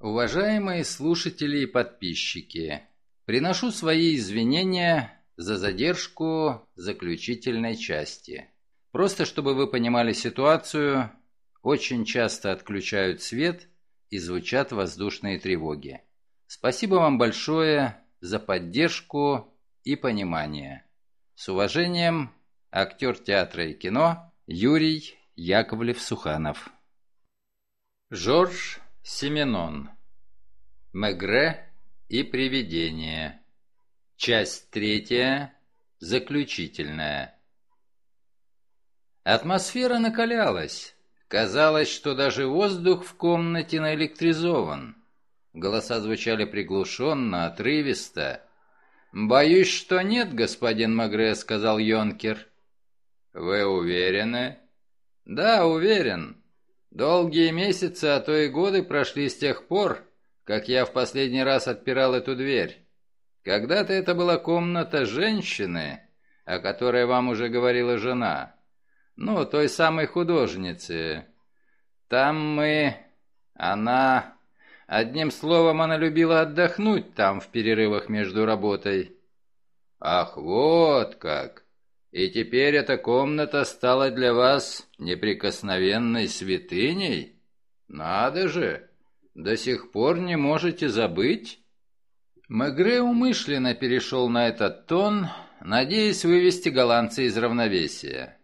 Уважаемые слушатели и подписчики, приношу свои извинения за задержку заключительной части. Просто чтобы вы понимали ситуацию, очень часто отключают свет и звучат воздушные тревоги. Спасибо вам большое за поддержку и понимание. С уважением, актер театра и кино Юрий Яковлев-Суханов. Жорж Семенон. Мегре и привидение. Часть третья. Заключительная. Атмосфера накалялась. Казалось, что даже воздух в комнате наэлектризован. Голоса звучали приглушенно, отрывисто. «Боюсь, что нет, господин Магре», — сказал Йонкер. «Вы уверены?» «Да, уверен. Долгие месяцы, а то и годы прошли с тех пор, как я в последний раз отпирал эту дверь. Когда-то это была комната женщины, о которой вам уже говорила жена. Ну, той самой художницы. Там мы... Она... Одним словом, она любила отдохнуть там в перерывах между работой. Ах, вот как! И теперь эта комната стала для вас неприкосновенной святыней? Надо же! До сих пор не можете забыть?» Мегре умышленно перешел на этот тон, надеясь вывести голландца из равновесия.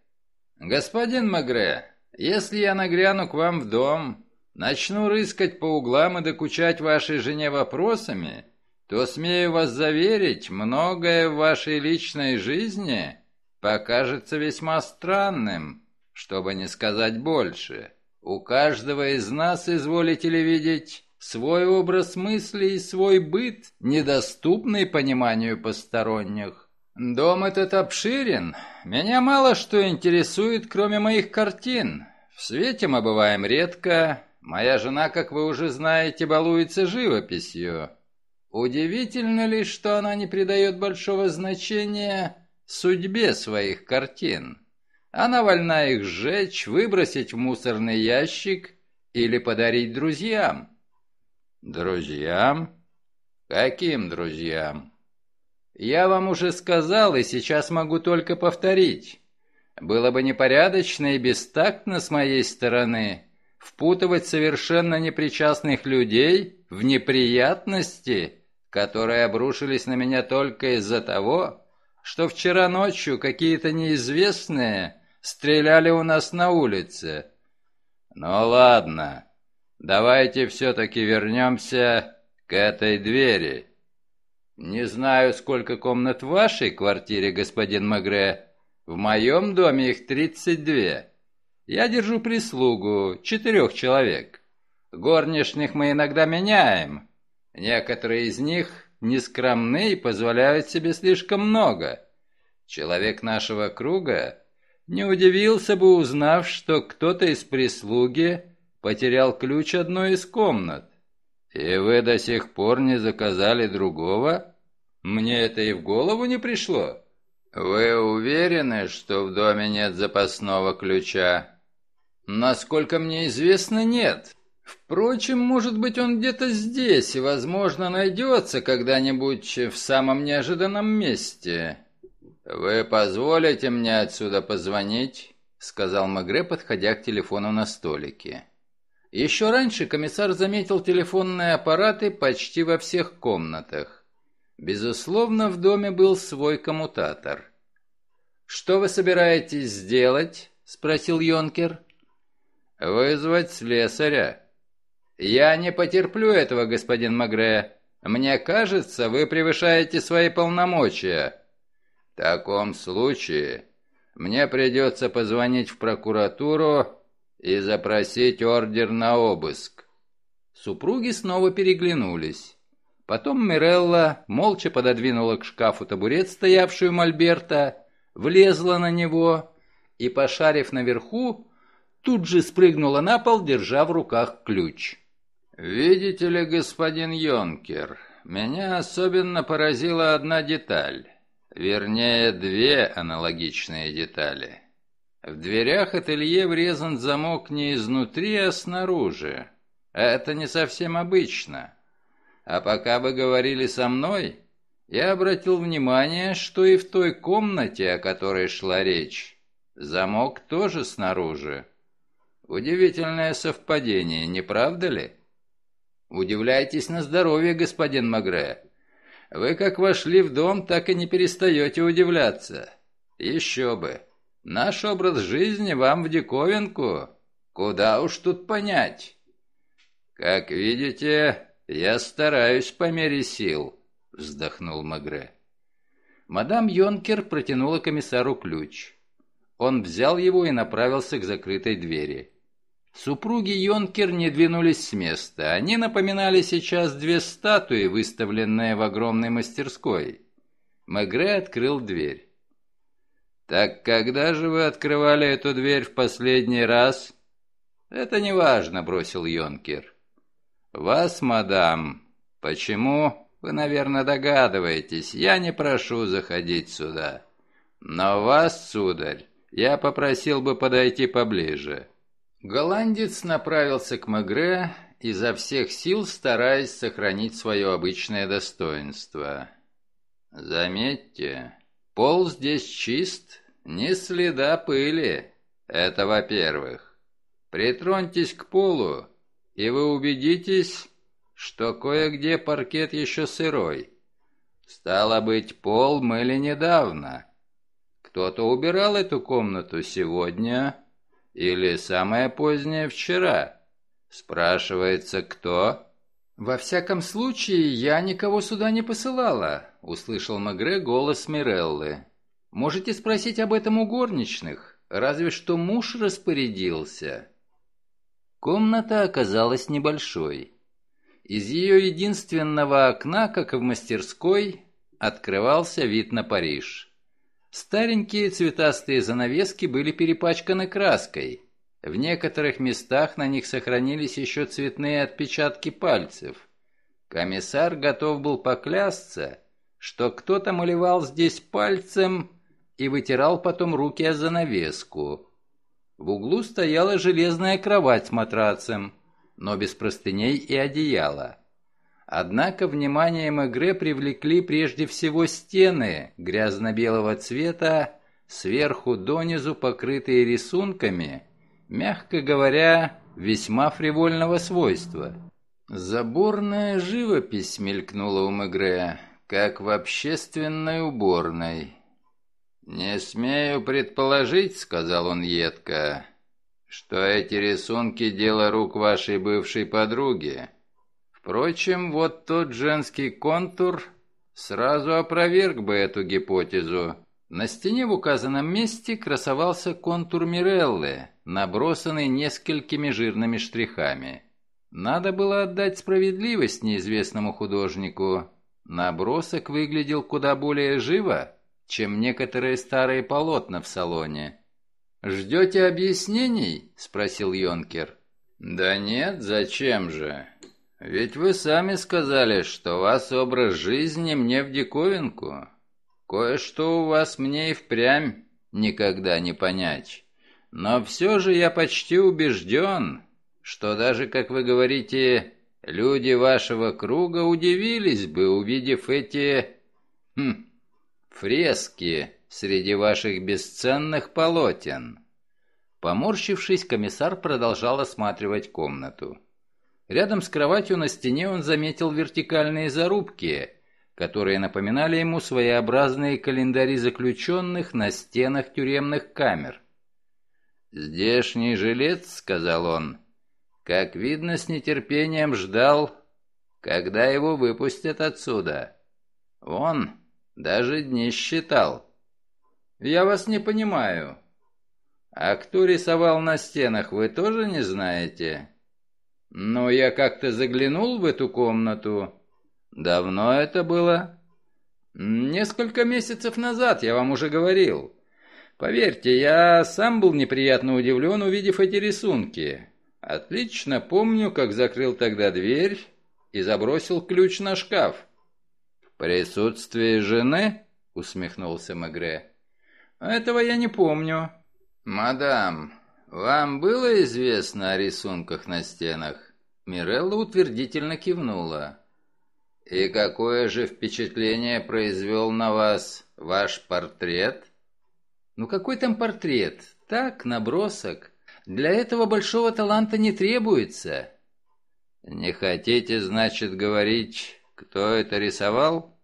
«Господин Мегре, если я нагряну к вам в дом, начну рыскать по углам и докучать вашей жене вопросами, то, смею вас заверить, многое в вашей личной жизни покажется весьма странным, чтобы не сказать больше. У каждого из нас, изволите ли видеть, свой образ мысли и свой быт, недоступный пониманию посторонних. Дом этот обширен, меня мало что интересует, кроме моих картин. В свете мы бываем редко, моя жена, как вы уже знаете, балуется живописью. Удивительно ли, что она не придает большого значения судьбе своих картин. Она вольна их сжечь, выбросить в мусорный ящик или подарить друзьям. Друзьям? Каким друзьям? Я вам уже сказал, и сейчас могу только повторить. Было бы непорядочно и бестактно с моей стороны впутывать совершенно непричастных людей в неприятности, которые обрушились на меня только из-за того, что вчера ночью какие-то неизвестные стреляли у нас на улице. Ну ладно, давайте все-таки вернемся к этой двери. Не знаю, сколько комнат в вашей квартире, господин Магре. В моем доме их 32. Я держу прислугу, четырех человек. Горничных мы иногда меняем. Некоторые из них нескромны и позволяют себе слишком много. Человек нашего круга не удивился бы, узнав, что кто-то из прислуги потерял ключ одной из комнат. «И вы до сих пор не заказали другого?» «Мне это и в голову не пришло». «Вы уверены, что в доме нет запасного ключа?» «Насколько мне известно, нет. Впрочем, может быть, он где-то здесь и, возможно, найдется когда-нибудь в самом неожиданном месте. «Вы позволите мне отсюда позвонить?» — сказал Магре, подходя к телефону на столике. Еще раньше комиссар заметил телефонные аппараты почти во всех комнатах. Безусловно, в доме был свой коммутатор. «Что вы собираетесь сделать?» — спросил Йонкер. «Вызвать слесаря». «Я не потерплю этого, господин Магре. Мне кажется, вы превышаете свои полномочия». «В таком случае мне придется позвонить в прокуратуру и запросить ордер на обыск». Супруги снова переглянулись. Потом Мирелла молча пододвинула к шкафу табурет, стоявший у Мольберта, влезла на него и, пошарив наверху, тут же спрыгнула на пол, держа в руках ключ. «Видите ли, господин Йонкер, меня особенно поразила одна деталь. Вернее, две аналогичные детали. В дверях ателье врезан замок не изнутри, а снаружи. Это не совсем обычно. А пока вы говорили со мной, я обратил внимание, что и в той комнате, о которой шла речь, замок тоже снаружи. Удивительное совпадение, не правда ли?» Удивляйтесь на здоровье, господин Магре. Вы как вошли в дом, так и не перестаете удивляться. Еще бы. Наш образ жизни вам в диковинку. Куда уж тут понять? Как видите, я стараюсь по мере сил, вздохнул Магре. Мадам Йонкер протянула комиссару ключ. Он взял его и направился к закрытой двери. Супруги Йонкер не двинулись с места. Они напоминали сейчас две статуи, выставленные в огромной мастерской. Мегре открыл дверь. «Так когда же вы открывали эту дверь в последний раз?» «Это неважно», — бросил Йонкер. «Вас, мадам. Почему? Вы, наверное, догадываетесь. Я не прошу заходить сюда. Но вас, сударь, я попросил бы подойти поближе». Голландец направился к Мегре, изо всех сил стараясь сохранить свое обычное достоинство. «Заметьте, пол здесь чист, ни следа пыли. Это во-первых. Притроньтесь к полу, и вы убедитесь, что кое-где паркет еще сырой. Стало быть, пол мыли недавно. Кто-то убирал эту комнату сегодня, или самое позднее вчера? Спрашивается, кто? Во всяком случае, я никого сюда не посылала, услышал Мегре голос Миреллы. Можете спросить об этом у горничных, разве что муж распорядился. Комната оказалась небольшой. Из ее единственного окна, как и в мастерской, открывался вид на Париж. Старенькие цветастые занавески были перепачканы краской. В некоторых местах на них сохранились еще цветные отпечатки пальцев. Комиссар готов был поклясться, что кто-то малевал здесь пальцем и вытирал потом руки о занавеску. В углу стояла железная кровать с матрацем, но без простыней и одеяла. Однако вниманием игры привлекли прежде всего стены грязно-белого цвета, сверху донизу покрытые рисунками, мягко говоря, весьма фривольного свойства. Заборная живопись мелькнула у Мегре, как в общественной уборной. «Не смею предположить», — сказал он едко, — «что эти рисунки — дело рук вашей бывшей подруги». Впрочем, вот тот женский контур сразу опроверг бы эту гипотезу. На стене в указанном месте красовался контур Миреллы, набросанный несколькими жирными штрихами. Надо было отдать справедливость неизвестному художнику. Набросок выглядел куда более живо, чем некоторые старые полотна в салоне. «Ждете объяснений?» — спросил Йонкер. «Да нет, зачем же? Ведь вы сами сказали, что вас образ жизни мне в диковинку. Кое-что у вас мне и впрямь никогда не понять. Но все же я почти убежден, что даже, как вы говорите, люди вашего круга удивились бы, увидев эти... Хм, фрески среди ваших бесценных полотен». Поморщившись, комиссар продолжал осматривать комнату. Рядом с кроватью на стене он заметил вертикальные зарубки, которые напоминали ему своеобразные календари заключенных на стенах тюремных камер. «Здешний жилец», — сказал он, — «как видно, с нетерпением ждал, когда его выпустят отсюда. Он даже дни считал». «Я вас не понимаю». «А кто рисовал на стенах, вы тоже не знаете?» Но я как-то заглянул в эту комнату. Давно это было? Несколько месяцев назад, я вам уже говорил. Поверьте, я сам был неприятно удивлен, увидев эти рисунки. Отлично помню, как закрыл тогда дверь и забросил ключ на шкаф. «В присутствии жены?» — усмехнулся Мегре. «Этого я не помню». «Мадам, «Вам было известно о рисунках на стенах?» Мирелла утвердительно кивнула. «И какое же впечатление произвел на вас ваш портрет?» «Ну какой там портрет? Так, набросок. Для этого большого таланта не требуется». «Не хотите, значит, говорить, кто это рисовал?»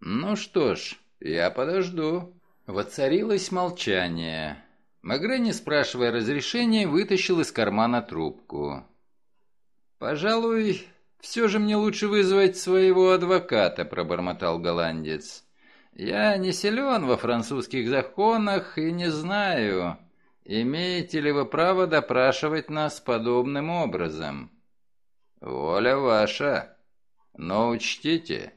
«Ну что ж, я подожду». Воцарилось молчание. Магре, не спрашивая разрешения, вытащил из кармана трубку. «Пожалуй, все же мне лучше вызвать своего адвоката», — пробормотал голландец. «Я не силен во французских законах и не знаю, имеете ли вы право допрашивать нас подобным образом». «Воля ваша, но учтите,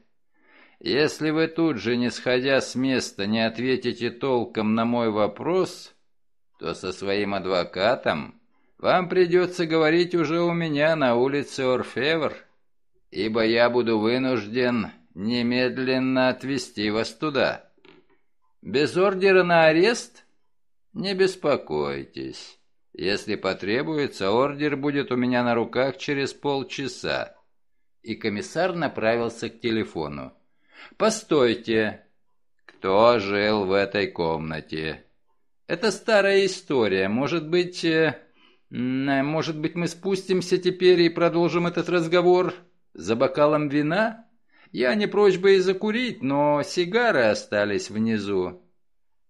если вы тут же, не сходя с места, не ответите толком на мой вопрос...» то со своим адвокатом вам придется говорить уже у меня на улице Орфевр, ибо я буду вынужден немедленно отвезти вас туда. Без ордера на арест? Не беспокойтесь. Если потребуется, ордер будет у меня на руках через полчаса. И комиссар направился к телефону. «Постойте!» «Кто жил в этой комнате?» Это старая история. Может быть... Э, э, может быть, мы спустимся теперь и продолжим этот разговор за бокалом вина? Я не прочь бы и закурить, но сигары остались внизу.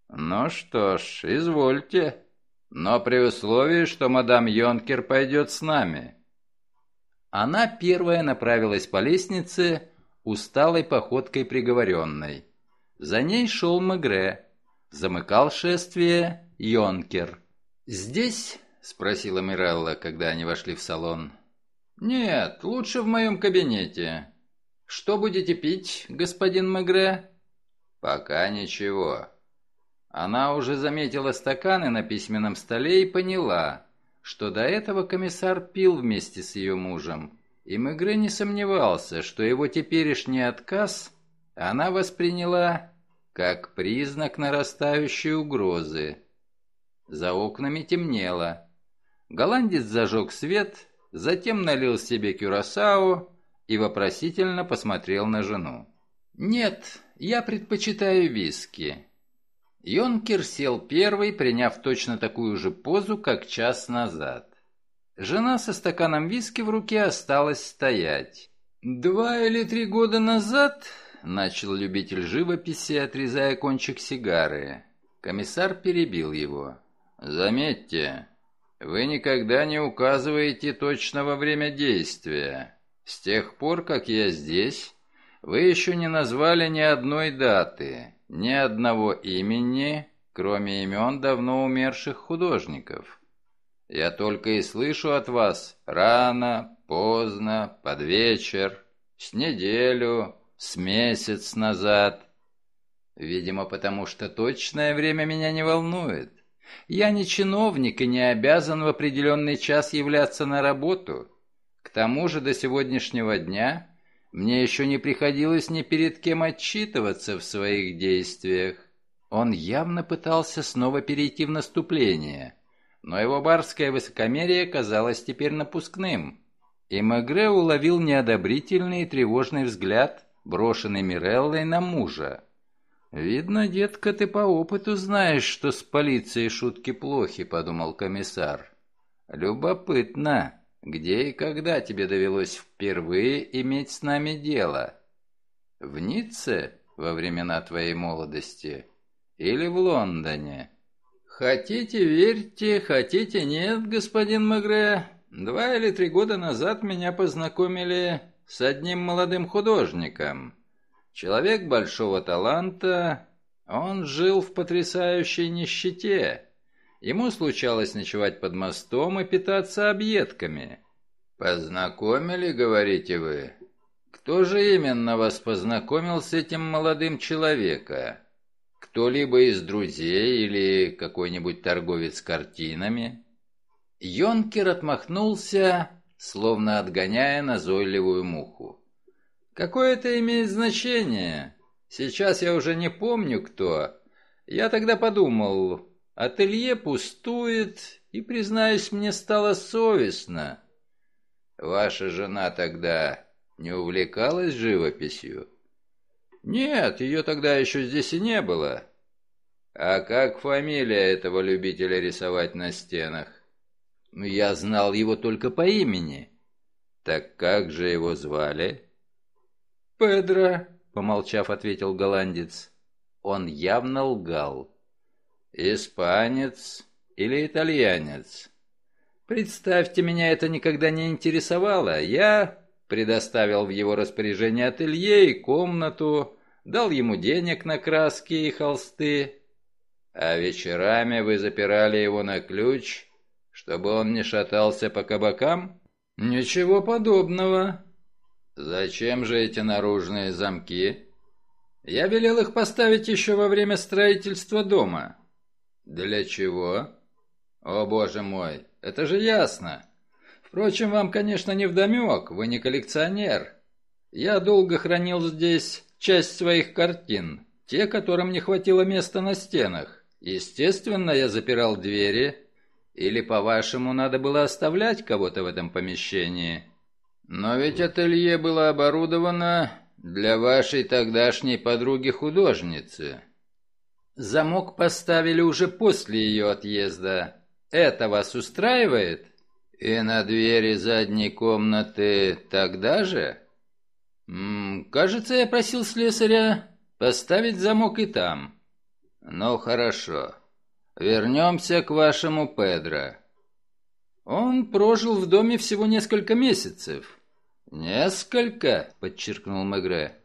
Ну что ж, извольте. Но при условии, что мадам Йонкер пойдет с нами. Она первая направилась по лестнице, усталой походкой приговоренной. За ней шел Мегре. Замыкал шествие Йонкер. «Здесь?» — спросила Мирелла, когда они вошли в салон. «Нет, лучше в моем кабинете. Что будете пить, господин Мегре?» «Пока ничего». Она уже заметила стаканы на письменном столе и поняла, что до этого комиссар пил вместе с ее мужем, и Мегре не сомневался, что его теперешний отказ она восприняла как признак нарастающей угрозы. За окнами темнело. Голландец зажег свет, затем налил себе кюрасао и вопросительно посмотрел на жену. «Нет, я предпочитаю виски». Йонкер сел первый, приняв точно такую же позу, как час назад. Жена со стаканом виски в руке осталась стоять. Два или три года назад — начал любитель живописи, отрезая кончик сигары. Комиссар перебил его. «Заметьте, вы никогда не указываете точного время действия. С тех пор, как я здесь, вы еще не назвали ни одной даты, ни одного имени, кроме имен давно умерших художников. Я только и слышу от вас рано, поздно, под вечер, с неделю, с месяц назад. Видимо, потому что точное время меня не волнует. Я не чиновник и не обязан в определенный час являться на работу. К тому же до сегодняшнего дня мне еще не приходилось ни перед кем отчитываться в своих действиях. Он явно пытался снова перейти в наступление, но его барское высокомерие казалось теперь напускным. И Мегре уловил неодобрительный и тревожный взгляд – брошенный Миреллой на мужа. «Видно, детка, ты по опыту знаешь, что с полицией шутки плохи», — подумал комиссар. «Любопытно, где и когда тебе довелось впервые иметь с нами дело? В Ницце во времена твоей молодости или в Лондоне?» «Хотите, верьте, хотите, нет, господин Магре. Два или три года назад меня познакомили с одним молодым художником. Человек большого таланта, он жил в потрясающей нищете. Ему случалось ночевать под мостом и питаться объедками. «Познакомили, говорите вы? Кто же именно вас познакомил с этим молодым человеком? Кто-либо из друзей или какой-нибудь торговец картинами?» Йонкер отмахнулся словно отгоняя назойливую муху. «Какое это имеет значение? Сейчас я уже не помню, кто. Я тогда подумал, ателье пустует, и, признаюсь, мне стало совестно». «Ваша жена тогда не увлекалась живописью?» «Нет, ее тогда еще здесь и не было». «А как фамилия этого любителя рисовать на стенах?» но я знал его только по имени. Так как же его звали? Педро, помолчав, ответил голландец. Он явно лгал. Испанец или итальянец? Представьте, меня это никогда не интересовало. Я предоставил в его распоряжение ателье и комнату, дал ему денег на краски и холсты. А вечерами вы запирали его на ключ чтобы он не шатался по кабакам? Ничего подобного. Зачем же эти наружные замки? Я велел их поставить еще во время строительства дома. Для чего? О, боже мой, это же ясно. Впрочем, вам, конечно, не вдомек, вы не коллекционер. Я долго хранил здесь часть своих картин, те, которым не хватило места на стенах. Естественно, я запирал двери, или, по-вашему, надо было оставлять кого-то в этом помещении? Но ведь ателье было оборудовано для вашей тогдашней подруги-художницы. Замок поставили уже после ее отъезда. Это вас устраивает? И на двери задней комнаты тогда же? М -м, кажется, я просил слесаря поставить замок и там. Ну, хорошо. Вернемся к вашему Педро. Он прожил в доме всего несколько месяцев. Несколько, подчеркнул Мегре.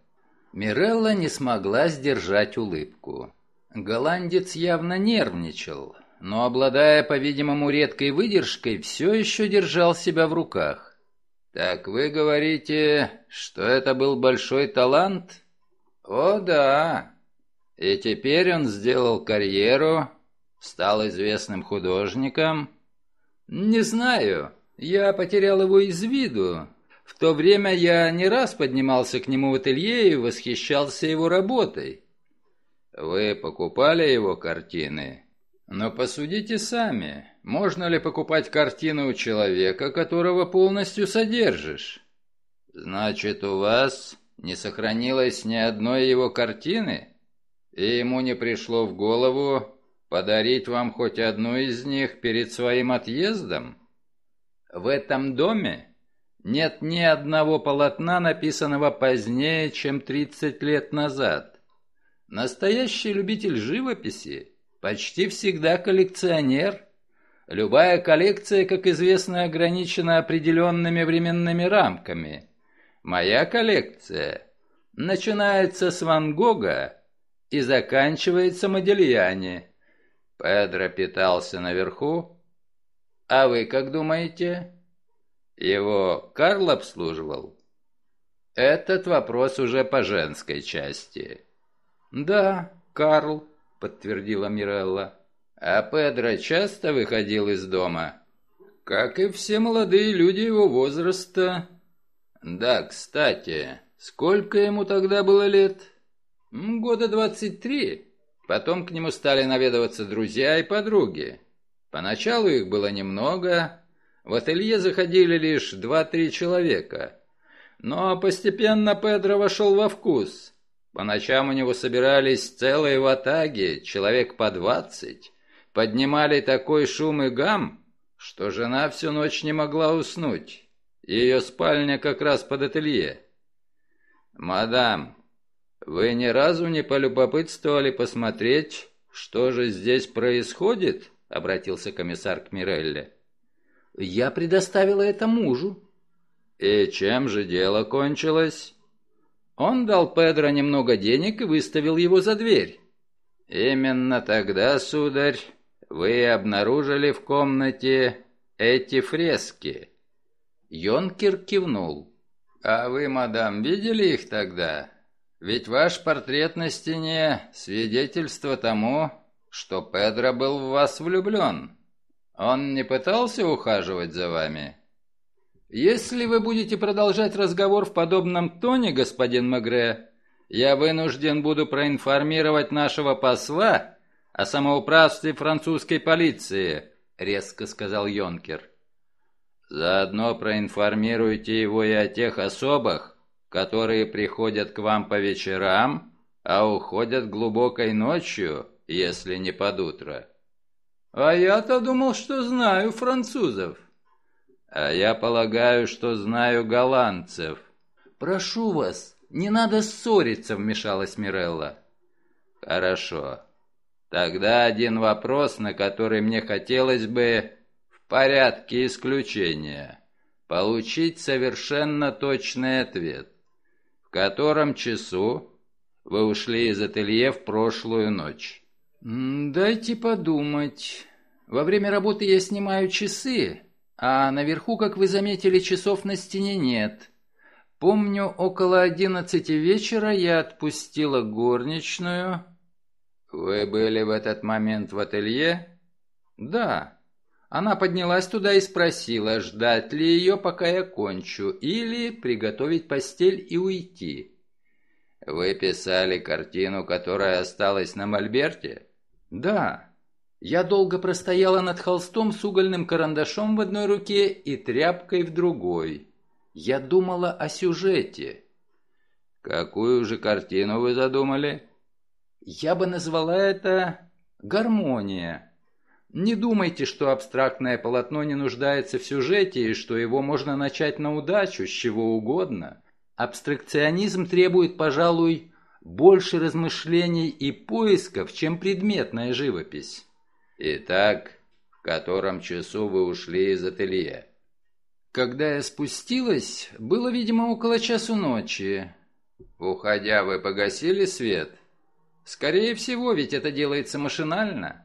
Мирелла не смогла сдержать улыбку. Голландец явно нервничал, но, обладая, по-видимому, редкой выдержкой, все еще держал себя в руках. «Так вы говорите, что это был большой талант?» «О, да. И теперь он сделал карьеру Стал известным художником? Не знаю. Я потерял его из виду. В то время я не раз поднимался к нему в ателье и восхищался его работой. Вы покупали его картины? Но посудите сами, можно ли покупать картину у человека, которого полностью содержишь? Значит, у вас не сохранилось ни одной его картины? И ему не пришло в голову подарить вам хоть одну из них перед своим отъездом? В этом доме нет ни одного полотна, написанного позднее, чем 30 лет назад. Настоящий любитель живописи почти всегда коллекционер. Любая коллекция, как известно, ограничена определенными временными рамками. Моя коллекция начинается с Ван Гога и заканчивается Модельяне. Педро питался наверху. А вы как думаете? Его Карл обслуживал? Этот вопрос уже по женской части. Да, Карл, подтвердила Мирелла. А Педро часто выходил из дома? Как и все молодые люди его возраста. Да, кстати, сколько ему тогда было лет? Года двадцать три. Потом к нему стали наведываться друзья и подруги. Поначалу их было немного, в ателье заходили лишь два-три человека. Но постепенно Педро вошел во вкус. По ночам у него собирались целые ватаги, человек по двадцать. Поднимали такой шум и гам, что жена всю ночь не могла уснуть. Ее спальня как раз под ателье. «Мадам, вы ни разу не полюбопытствовали посмотреть, что же здесь происходит? Обратился комиссар к Мирелле. Я предоставила это мужу. И чем же дело кончилось? Он дал Педро немного денег и выставил его за дверь. Именно тогда, сударь, вы обнаружили в комнате эти фрески. Йонкер кивнул. А вы, мадам, видели их тогда? Ведь ваш портрет на стене – свидетельство тому, что Педро был в вас влюблен. Он не пытался ухаживать за вами?» «Если вы будете продолжать разговор в подобном тоне, господин Магре, я вынужден буду проинформировать нашего посла о самоуправстве французской полиции», — резко сказал Йонкер. «Заодно проинформируйте его и о тех особах, которые приходят к вам по вечерам, а уходят глубокой ночью, если не под утро. А я-то думал, что знаю французов. А я полагаю, что знаю голландцев. Прошу вас, не надо ссориться, вмешалась Мирелла. Хорошо. Тогда один вопрос, на который мне хотелось бы в порядке исключения получить совершенно точный ответ котором часу вы ушли из ателье в прошлую ночь?» «Дайте подумать. Во время работы я снимаю часы, а наверху, как вы заметили, часов на стене нет. Помню, около одиннадцати вечера я отпустила горничную». «Вы были в этот момент в ателье?» «Да». Она поднялась туда и спросила, ждать ли ее, пока я кончу, или приготовить постель и уйти. «Вы писали картину, которая осталась на мольберте?» «Да». Я долго простояла над холстом с угольным карандашом в одной руке и тряпкой в другой. Я думала о сюжете. «Какую же картину вы задумали?» «Я бы назвала это «Гармония». Не думайте, что абстрактное полотно не нуждается в сюжете и что его можно начать на удачу, с чего угодно. Абстракционизм требует, пожалуй, больше размышлений и поисков, чем предметная живопись. Итак, в котором часу вы ушли из ателье? Когда я спустилась, было, видимо, около часу ночи. Уходя, вы погасили свет? Скорее всего, ведь это делается машинально.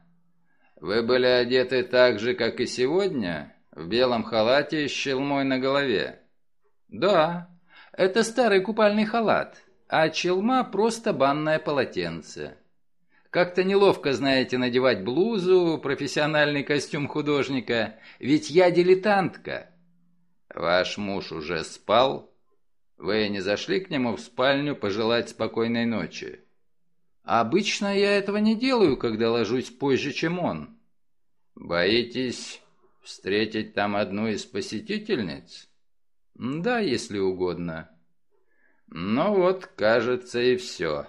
Вы были одеты так же, как и сегодня, в белом халате с челмой на голове? Да, это старый купальный халат, а челма просто банное полотенце. Как-то неловко, знаете, надевать блузу, профессиональный костюм художника, ведь я дилетантка. Ваш муж уже спал? Вы не зашли к нему в спальню пожелать спокойной ночи? Обычно я этого не делаю, когда ложусь позже, чем он. Боитесь встретить там одну из посетительниц? Да, если угодно. Ну вот, кажется, и все.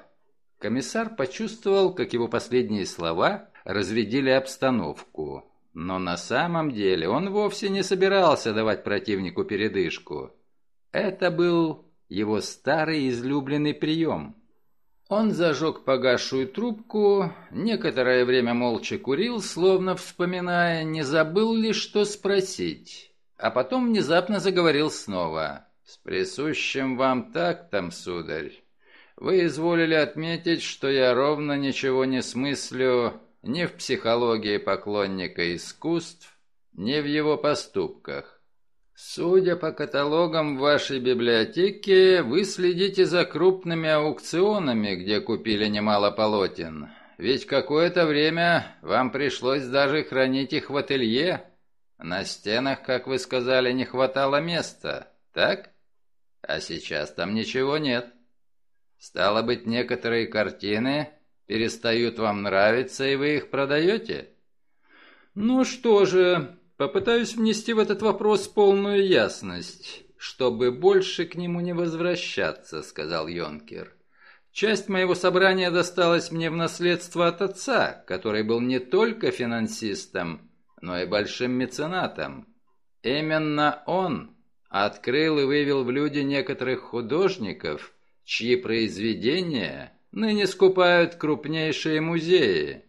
Комиссар почувствовал, как его последние слова разведили обстановку. Но на самом деле он вовсе не собирался давать противнику передышку. Это был его старый излюбленный прием — он зажег погасшую трубку, некоторое время молча курил, словно вспоминая, не забыл ли что спросить, а потом внезапно заговорил снова. «С присущим вам тактом, сударь, вы изволили отметить, что я ровно ничего не смыслю ни в психологии поклонника искусств, ни в его поступках. Судя по каталогам в вашей библиотеке, вы следите за крупными аукционами, где купили немало полотен. Ведь какое-то время вам пришлось даже хранить их в ателье. На стенах, как вы сказали, не хватало места, так? А сейчас там ничего нет. Стало быть, некоторые картины перестают вам нравиться, и вы их продаете? Ну что же, Попытаюсь внести в этот вопрос полную ясность, чтобы больше к нему не возвращаться, сказал Йонкер. Часть моего собрания досталась мне в наследство от отца, который был не только финансистом, но и большим меценатом. Именно он открыл и вывел в люди некоторых художников, чьи произведения ныне скупают крупнейшие музеи.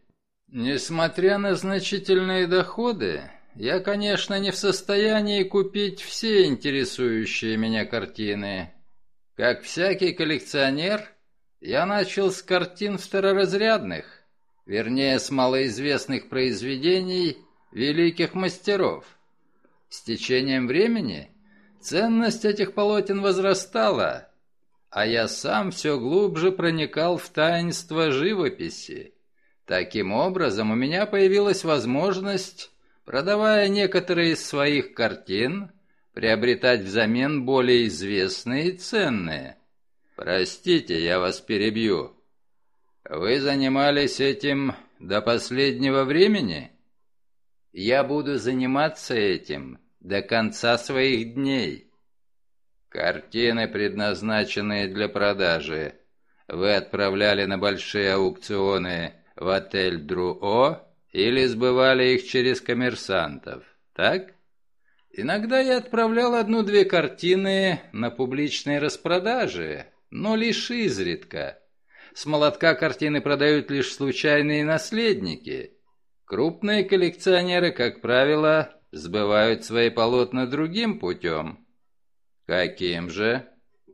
Несмотря на значительные доходы, я, конечно, не в состоянии купить все интересующие меня картины. Как всякий коллекционер, я начал с картин второразрядных, вернее, с малоизвестных произведений великих мастеров. С течением времени ценность этих полотен возрастала, а я сам все глубже проникал в таинство живописи. Таким образом, у меня появилась возможность продавая некоторые из своих картин, приобретать взамен более известные и ценные. Простите, я вас перебью. Вы занимались этим до последнего времени? Я буду заниматься этим до конца своих дней. Картины, предназначенные для продажи, вы отправляли на большие аукционы в отель Друо или сбывали их через коммерсантов, так? Иногда я отправлял одну-две картины на публичные распродажи, но лишь изредка. С молотка картины продают лишь случайные наследники. Крупные коллекционеры, как правило, сбывают свои полотна другим путем. Каким же?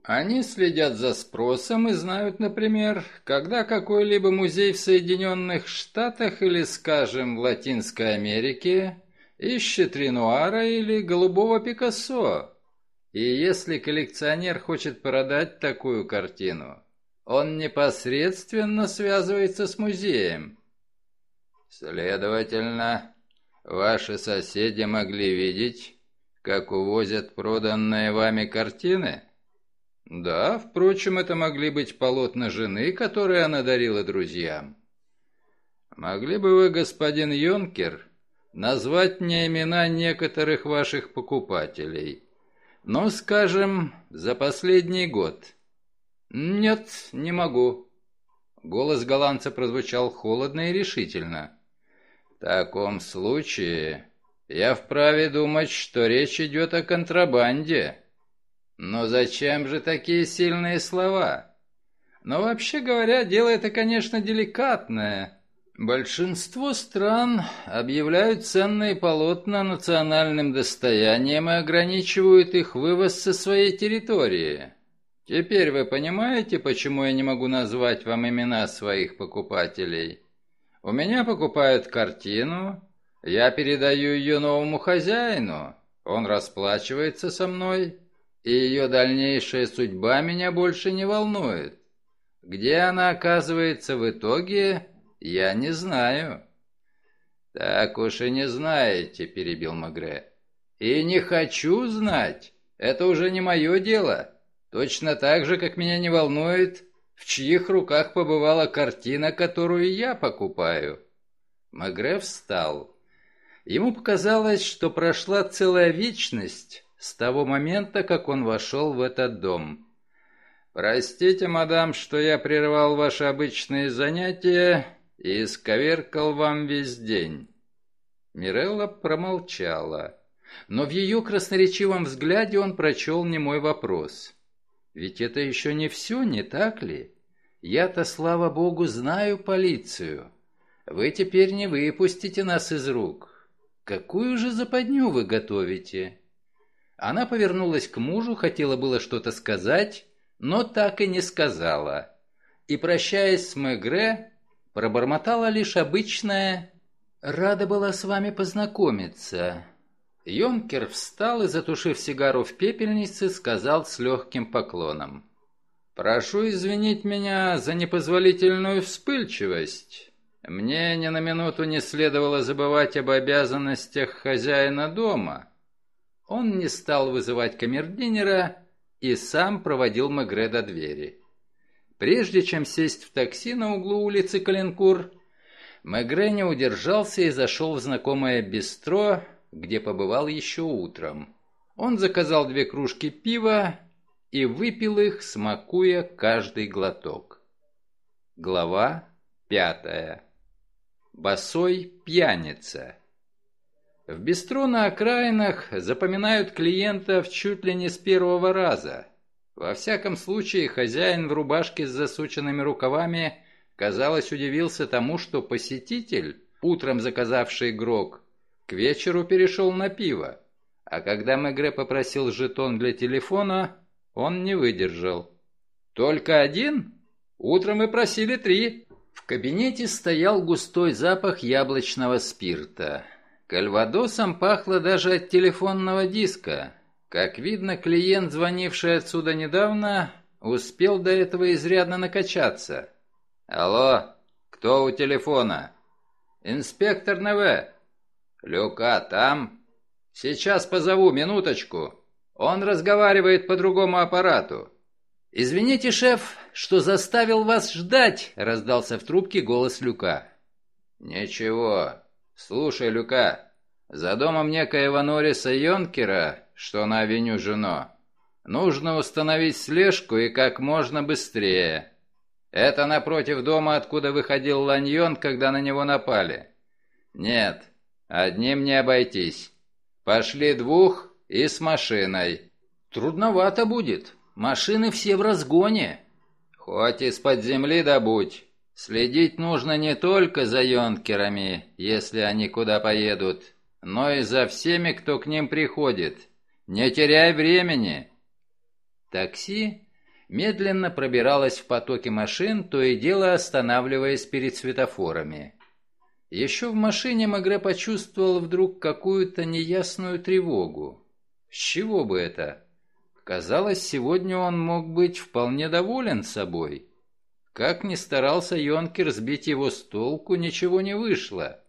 Они следят за спросом и знают, например, когда какой-либо музей в Соединенных Штатах или, скажем, в Латинской Америке ищет Ренуара или Голубого Пикассо. И если коллекционер хочет продать такую картину, он непосредственно связывается с музеем. Следовательно, ваши соседи могли видеть, как увозят проданные вами картины? Да, впрочем, это могли быть полотна жены, которые она дарила друзьям. Могли бы вы, господин Юнкер, назвать мне имена некоторых ваших покупателей? Ну, скажем, за последний год. Нет, не могу. Голос голландца прозвучал холодно и решительно. В таком случае я вправе думать, что речь идет о контрабанде. Но зачем же такие сильные слова? Но вообще говоря, дело это, конечно, деликатное. Большинство стран объявляют ценные полотна национальным достоянием и ограничивают их вывоз со своей территории. Теперь вы понимаете, почему я не могу назвать вам имена своих покупателей? У меня покупают картину, я передаю ее новому хозяину, он расплачивается со мной и ее дальнейшая судьба меня больше не волнует. Где она оказывается в итоге, я не знаю». «Так уж и не знаете», — перебил Магре. «И не хочу знать. Это уже не мое дело. Точно так же, как меня не волнует, в чьих руках побывала картина, которую я покупаю». Магре встал. Ему показалось, что прошла целая вечность, с того момента, как он вошел в этот дом. «Простите, мадам, что я прервал ваши обычные занятия и исковеркал вам весь день». Мирелла промолчала, но в ее красноречивом взгляде он прочел немой вопрос. «Ведь это еще не все, не так ли? Я-то, слава богу, знаю полицию. Вы теперь не выпустите нас из рук. Какую же западню вы готовите?» Она повернулась к мужу, хотела было что-то сказать, но так и не сказала. И, прощаясь с Мегре, пробормотала лишь обычное «Рада была с вами познакомиться». Йонкер встал и, затушив сигару в пепельнице, сказал с легким поклоном. «Прошу извинить меня за непозволительную вспыльчивость. Мне ни на минуту не следовало забывать об обязанностях хозяина дома». Он не стал вызывать камердинера и сам проводил Мегре до двери. Прежде чем сесть в такси на углу улицы Калинкур, Мегре не удержался и зашел в знакомое бистро, где побывал еще утром. Он заказал две кружки пива и выпил их, смакуя каждый глоток. Глава пятая. Босой пьяница. В бистро на окраинах запоминают клиентов чуть ли не с первого раза. Во всяком случае, хозяин в рубашке с засученными рукавами, казалось, удивился тому, что посетитель, утром заказавший грок, к вечеру перешел на пиво. А когда Мегре попросил жетон для телефона, он не выдержал. «Только один? Утром мы просили три». В кабинете стоял густой запах яблочного спирта. Кальвадосом пахло даже от телефонного диска. Как видно, клиент, звонивший отсюда недавно, успел до этого изрядно накачаться. «Алло, кто у телефона?» «Инспектор НВ». «Люка там?» «Сейчас позову, минуточку. Он разговаривает по другому аппарату». «Извините, шеф, что заставил вас ждать», — раздался в трубке голос Люка. «Ничего, «Слушай, Люка, за домом некоего Норриса Йонкера, что на авеню Жено, нужно установить слежку и как можно быстрее. Это напротив дома, откуда выходил Ланьон, когда на него напали. Нет, одним не обойтись. Пошли двух и с машиной». «Трудновато будет. Машины все в разгоне». «Хоть из-под земли добудь». Следить нужно не только за юнкерами, если они куда поедут, но и за всеми, кто к ним приходит. Не теряй времени. Такси медленно пробиралось в потоке машин, то и дело останавливаясь перед светофорами. Еще в машине Магре почувствовал вдруг какую-то неясную тревогу. С чего бы это? Казалось, сегодня он мог быть вполне доволен собой. Как ни старался Йонкер сбить его с толку, ничего не вышло.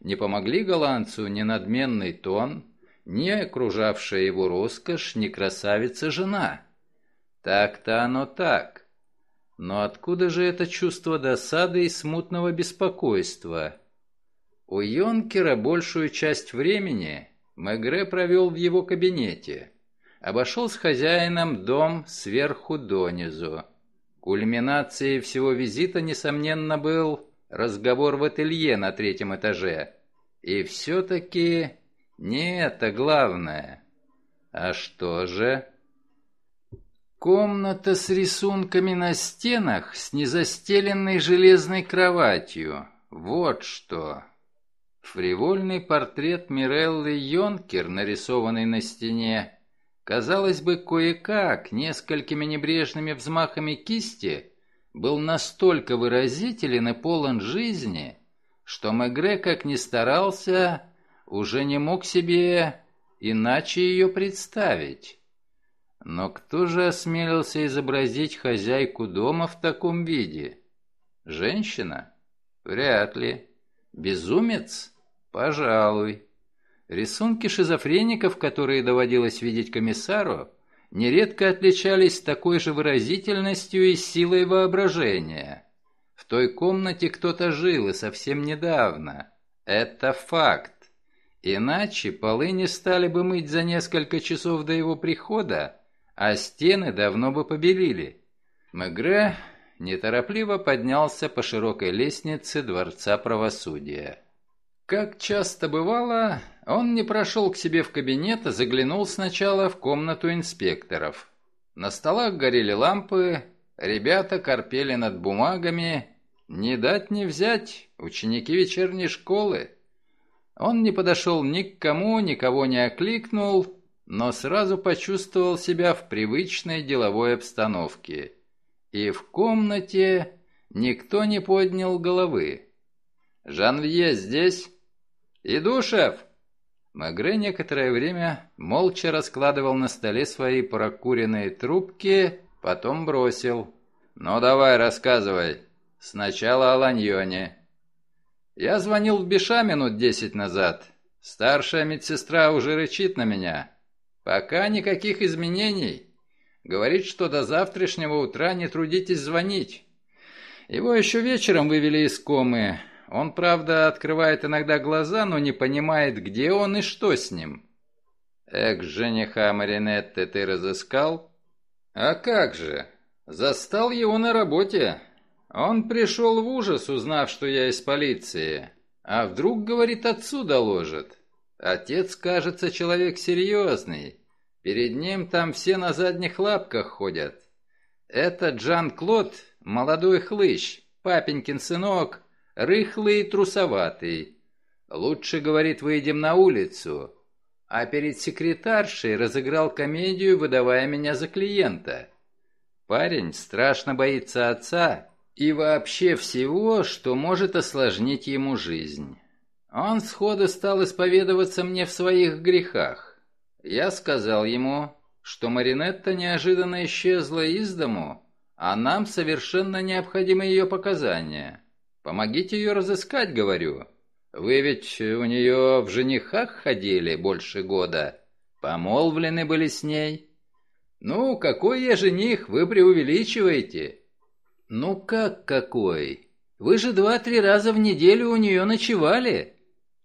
Не помогли голландцу ни надменный тон, ни окружавшая его роскошь, ни красавица-жена. Так-то оно так. Но откуда же это чувство досады и смутного беспокойства? У Йонкера большую часть времени Мегре провел в его кабинете. Обошел с хозяином дом сверху донизу. Кульминацией всего визита, несомненно, был разговор в ателье на третьем этаже. И все-таки не это главное. А что же? Комната с рисунками на стенах, с незастеленной железной кроватью. Вот что. Фривольный портрет Миреллы Йонкер, нарисованный на стене, казалось бы, кое-как, несколькими небрежными взмахами кисти, был настолько выразителен и полон жизни, что Мегре, как ни старался, уже не мог себе иначе ее представить. Но кто же осмелился изобразить хозяйку дома в таком виде? Женщина? Вряд ли. Безумец? Пожалуй. Рисунки шизофреников, которые доводилось видеть комиссару, нередко отличались такой же выразительностью и силой воображения. В той комнате кто-то жил и совсем недавно. Это факт. Иначе полы не стали бы мыть за несколько часов до его прихода, а стены давно бы побелили. Мегре неторопливо поднялся по широкой лестнице Дворца Правосудия. Как часто бывало, он не прошел к себе в кабинет, а заглянул сначала в комнату инспекторов. На столах горели лампы, ребята корпели над бумагами. Не дать не взять, ученики вечерней школы. Он не подошел ни к кому, никого не окликнул, но сразу почувствовал себя в привычной деловой обстановке. И в комнате никто не поднял головы. «Жанвье здесь?» «Идушев!» Магре некоторое время молча раскладывал на столе свои прокуренные трубки, потом бросил. «Ну давай, рассказывай. Сначала о Ланьоне». «Я звонил в Биша минут десять назад. Старшая медсестра уже рычит на меня. Пока никаких изменений. Говорит, что до завтрашнего утра не трудитесь звонить. Его еще вечером вывели из комы». Он, правда, открывает иногда глаза, но не понимает, где он и что с ним. Эх, жениха Маринетты ты разыскал? А как же? Застал его на работе. Он пришел в ужас, узнав, что я из полиции. А вдруг, говорит, отцу доложит. Отец, кажется, человек серьезный. Перед ним там все на задних лапках ходят. Это Джан-Клод, молодой хлыщ, папенькин сынок, Рыхлый и трусоватый. Лучше, говорит, выйдем на улицу. А перед секретаршей разыграл комедию, выдавая меня за клиента. Парень страшно боится отца и вообще всего, что может осложнить ему жизнь. Он сходу стал исповедоваться мне в своих грехах. Я сказал ему, что Маринетта неожиданно исчезла из дому, а нам совершенно необходимы ее показания. Помогите ее разыскать, говорю. Вы ведь у нее в женихах ходили больше года. Помолвлены были с ней. Ну, какой я жених, вы преувеличиваете. Ну как какой? Вы же два-три раза в неделю у нее ночевали.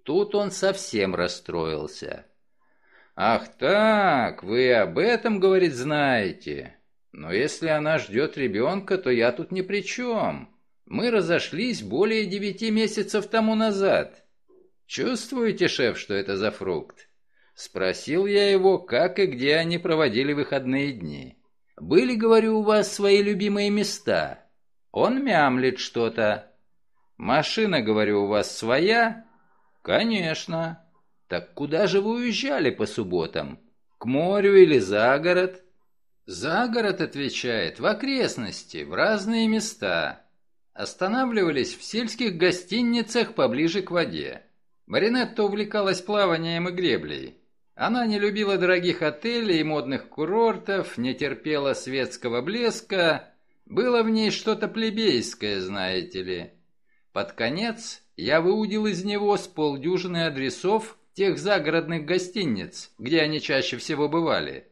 Тут он совсем расстроился. Ах так, вы об этом, говорит, знаете. Но если она ждет ребенка, то я тут ни при чем. Мы разошлись более девяти месяцев тому назад. Чувствуете, шеф, что это за фрукт? Спросил я его, как и где они проводили выходные дни. Были, говорю, у вас свои любимые места. Он мямлит что-то. Машина, говорю, у вас своя? Конечно. Так куда же вы уезжали по субботам? К морю или за город? За город, отвечает, в окрестности, в разные места останавливались в сельских гостиницах поближе к воде. Маринетта увлекалась плаванием и греблей. Она не любила дорогих отелей и модных курортов, не терпела светского блеска, было в ней что-то плебейское, знаете ли. Под конец я выудил из него с полдюжины адресов тех загородных гостиниц, где они чаще всего бывали.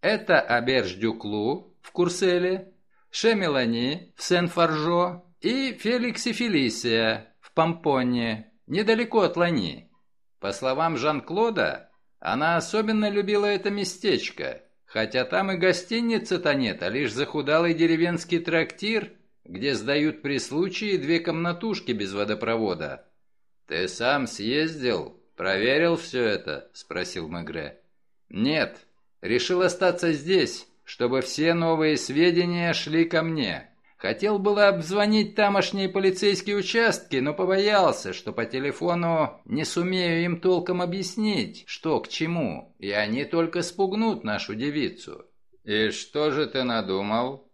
Это Аберж-Дюклу в Курселе, Шемелани в Сен-Фаржо, и Феликсе Фелисия в Помпоне, недалеко от Лани. По словам Жан-Клода, она особенно любила это местечко, хотя там и гостиницы-то нет, а лишь захудалый деревенский трактир, где сдают при случае две комнатушки без водопровода. «Ты сам съездил? Проверил все это?» – спросил Мегре. «Нет, решил остаться здесь, чтобы все новые сведения шли ко мне». Хотел было обзвонить тамошние полицейские участки, но побоялся, что по телефону не сумею им толком объяснить, что к чему, и они только спугнут нашу девицу. «И что же ты надумал?»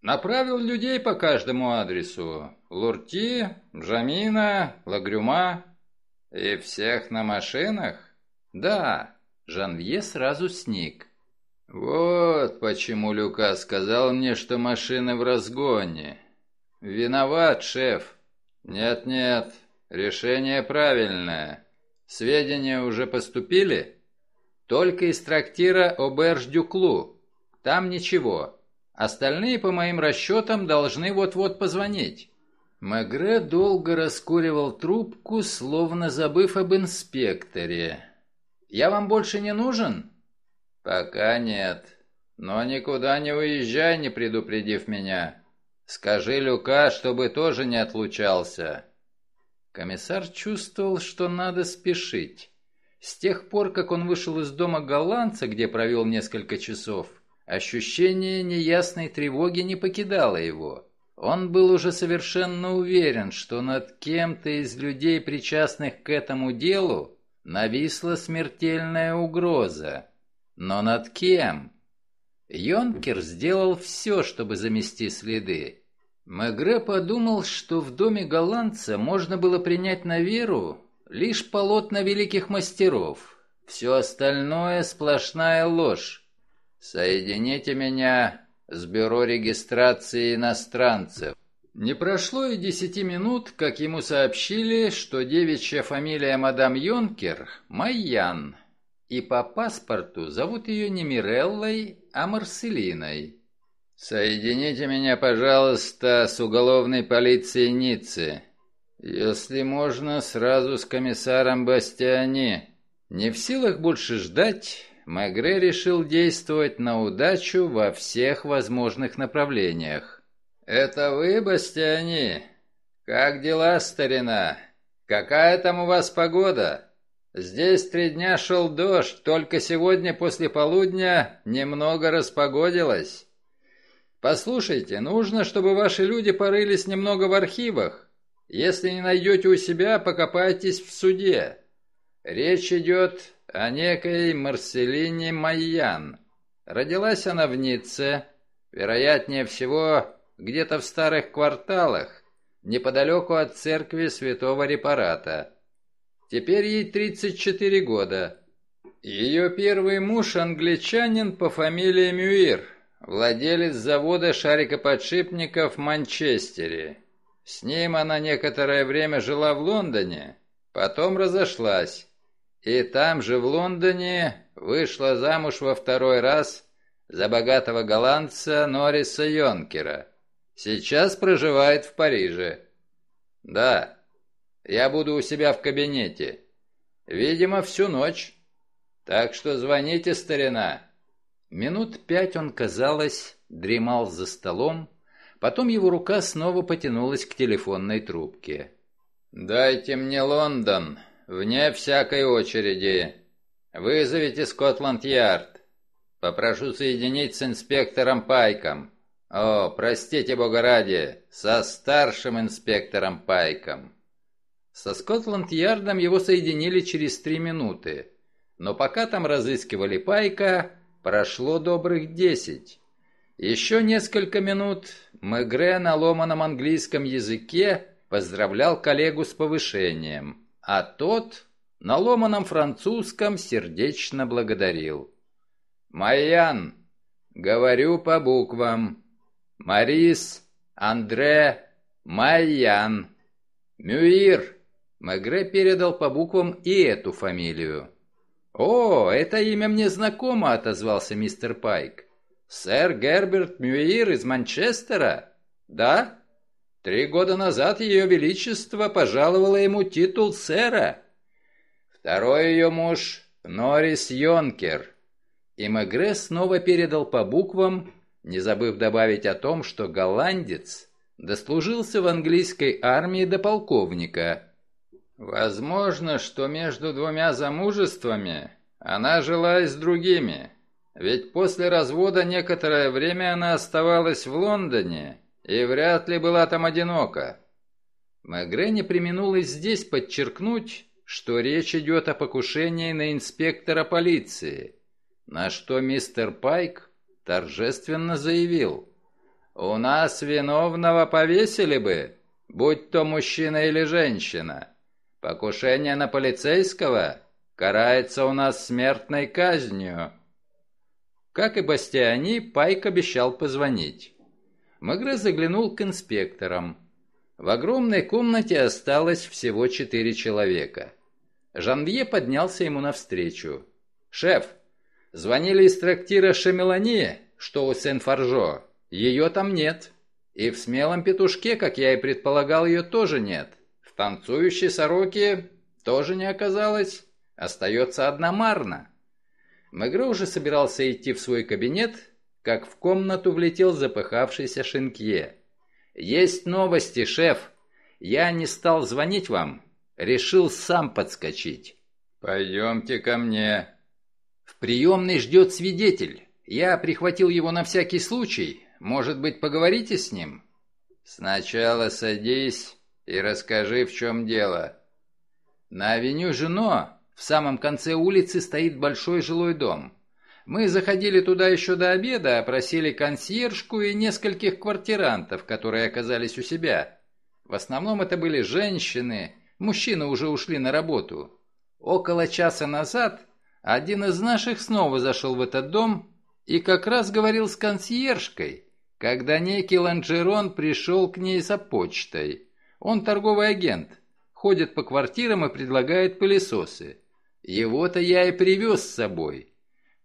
«Направил людей по каждому адресу. Лурти, Джамина, Лагрюма. И всех на машинах?» «Да». Жанвье сразу сник. «Вот почему Люка сказал мне, что машины в разгоне. Виноват, шеф. Нет-нет, решение правильное. Сведения уже поступили?» «Только из трактира Оберж-Дюклу. Там ничего. Остальные, по моим расчетам, должны вот-вот позвонить». Магре долго раскуривал трубку, словно забыв об инспекторе. «Я вам больше не нужен?» «Пока нет. Но никуда не уезжай, не предупредив меня. Скажи Люка, чтобы тоже не отлучался». Комиссар чувствовал, что надо спешить. С тех пор, как он вышел из дома голландца, где провел несколько часов, ощущение неясной тревоги не покидало его. Он был уже совершенно уверен, что над кем-то из людей, причастных к этому делу, нависла смертельная угроза. Но над кем? Йонкер сделал все, чтобы замести следы. Мегре подумал, что в доме голландца можно было принять на веру лишь полотна великих мастеров. Все остальное — сплошная ложь. «Соедините меня с бюро регистрации иностранцев». Не прошло и десяти минут, как ему сообщили, что девичья фамилия мадам Йонкер — Майян — и по паспорту зовут ее не Миреллой, а Марселиной. «Соедините меня, пожалуйста, с уголовной полицией Ниццы. Если можно, сразу с комиссаром Бастиани». Не в силах больше ждать, Мегре решил действовать на удачу во всех возможных направлениях. «Это вы, Бастиани? Как дела, старина? Какая там у вас погода?» Здесь три дня шел дождь, только сегодня после полудня немного распогодилось. Послушайте, нужно, чтобы ваши люди порылись немного в архивах. Если не найдете у себя, покопайтесь в суде. Речь идет о некой Марселине Майян. Родилась она в Ницце, вероятнее всего, где-то в старых кварталах, неподалеку от церкви святого репарата. Теперь ей 34 года. Ее первый муж англичанин по фамилии Мюир, владелец завода шарикоподшипников в Манчестере. С ним она некоторое время жила в Лондоне, потом разошлась. И там же в Лондоне вышла замуж во второй раз за богатого голландца Норриса Йонкера. Сейчас проживает в Париже. Да, я буду у себя в кабинете. Видимо, всю ночь. Так что звоните, старина». Минут пять он, казалось, дремал за столом, потом его рука снова потянулась к телефонной трубке. «Дайте мне Лондон, вне всякой очереди. Вызовите Скотланд-Ярд. Попрошу соединить с инспектором Пайком. О, простите бога ради, со старшим инспектором Пайком». Со Скотланд-Ярдом его соединили через три минуты. Но пока там разыскивали Пайка, прошло добрых десять. Еще несколько минут Мегре на ломаном английском языке поздравлял коллегу с повышением, а тот на ломаном французском сердечно благодарил. «Майян, говорю по буквам. Марис, Андре, Майян, Мюир». Мегре передал по буквам и эту фамилию. «О, это имя мне знакомо», — отозвался мистер Пайк. «Сэр Герберт Мюир из Манчестера?» «Да?» «Три года назад Ее Величество пожаловало ему титул сэра». «Второй ее муж — Норрис Йонкер». И Мегре снова передал по буквам, не забыв добавить о том, что голландец дослужился в английской армии до полковника — Возможно, что между двумя замужествами она жила и с другими. Ведь после развода некоторое время она оставалась в Лондоне и вряд ли была там одинока. Мегре не применул здесь подчеркнуть, что речь идет о покушении на инспектора полиции, на что мистер Пайк торжественно заявил «У нас виновного повесили бы, будь то мужчина или женщина». Покушение на полицейского карается у нас смертной казнью». Как и Бастиани, Пайк обещал позвонить. Магре заглянул к инспекторам. В огромной комнате осталось всего четыре человека. Жанвье поднялся ему навстречу. «Шеф, звонили из трактира Шамелани, что у Сен-Фаржо. Ее там нет. И в смелом петушке, как я и предполагал, ее тоже нет. Танцующей сороки тоже не оказалось. Остается одна Марна. Мегре уже собирался идти в свой кабинет, как в комнату влетел запыхавшийся Шинкье. «Есть новости, шеф. Я не стал звонить вам. Решил сам подскочить». «Пойдемте ко мне». «В приемной ждет свидетель. Я прихватил его на всякий случай. Может быть, поговорите с ним?» «Сначала садись» и расскажи, в чем дело». На авеню Жено в самом конце улицы стоит большой жилой дом. Мы заходили туда еще до обеда, опросили консьержку и нескольких квартирантов, которые оказались у себя. В основном это были женщины, мужчины уже ушли на работу. Около часа назад один из наших снова зашел в этот дом и как раз говорил с консьержкой, когда некий Ланжерон пришел к ней за почтой. Он торговый агент, ходит по квартирам и предлагает пылесосы. Его-то я и привез с собой.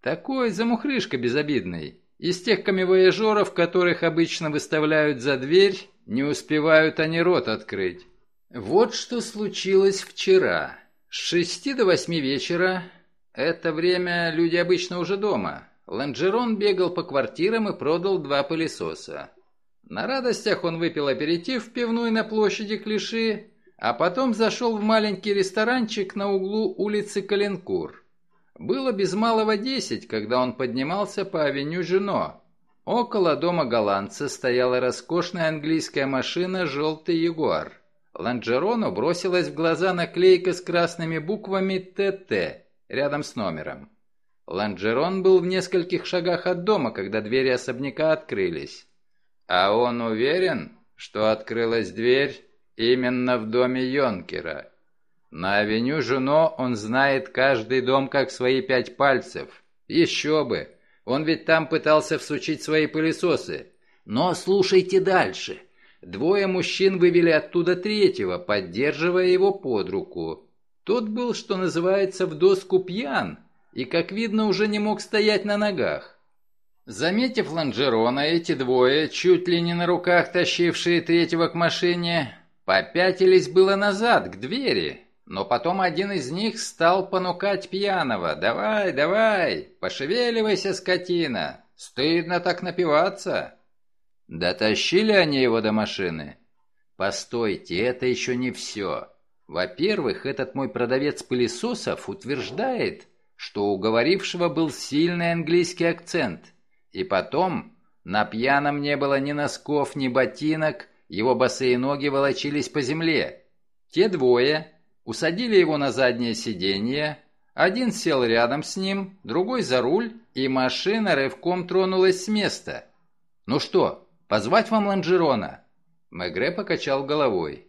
Такой замухрышка безобидный, из тех камевояжеров, которых обычно выставляют за дверь, не успевают они рот открыть. Вот что случилось вчера. С шести до восьми вечера, это время люди обычно уже дома, Ланжерон бегал по квартирам и продал два пылесоса. На радостях он выпил аперитив в пивной на площади Клиши, а потом зашел в маленький ресторанчик на углу улицы Калинкур. Было без малого десять, когда он поднимался по авеню Жено. Около дома голландца стояла роскошная английская машина «Желтый Ягуар». Ланджерону бросилась в глаза наклейка с красными буквами «ТТ» рядом с номером. Ланджерон был в нескольких шагах от дома, когда двери особняка открылись. А он уверен, что открылась дверь именно в доме Йонкера. На авеню Жуно он знает каждый дом как свои пять пальцев. Еще бы! Он ведь там пытался всучить свои пылесосы. Но слушайте дальше. Двое мужчин вывели оттуда третьего, поддерживая его под руку. Тот был, что называется, в доску пьян и, как видно, уже не мог стоять на ногах. Заметив Ланжерона, эти двое, чуть ли не на руках тащившие третьего к машине, попятились было назад, к двери, но потом один из них стал понукать пьяного. «Давай, давай, пошевеливайся, скотина! Стыдно так напиваться!» Дотащили они его до машины. «Постойте, это еще не все. Во-первых, этот мой продавец пылесосов утверждает, что у говорившего был сильный английский акцент. И потом, на пьяном не было ни носков, ни ботинок, его босые ноги волочились по земле. Те двое усадили его на заднее сиденье, один сел рядом с ним, другой за руль, и машина рывком тронулась с места. «Ну что, позвать вам Ланжерона?» Мегре покачал головой.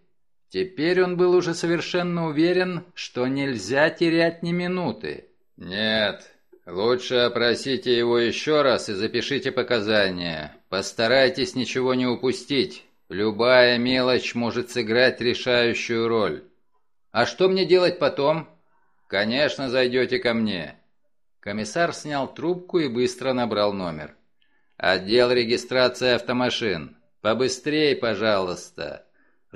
Теперь он был уже совершенно уверен, что нельзя терять ни минуты. «Нет, Лучше опросите его еще раз и запишите показания. Постарайтесь ничего не упустить. Любая мелочь может сыграть решающую роль. А что мне делать потом? Конечно, зайдете ко мне. Комиссар снял трубку и быстро набрал номер. Отдел регистрации автомашин. Побыстрее, пожалуйста.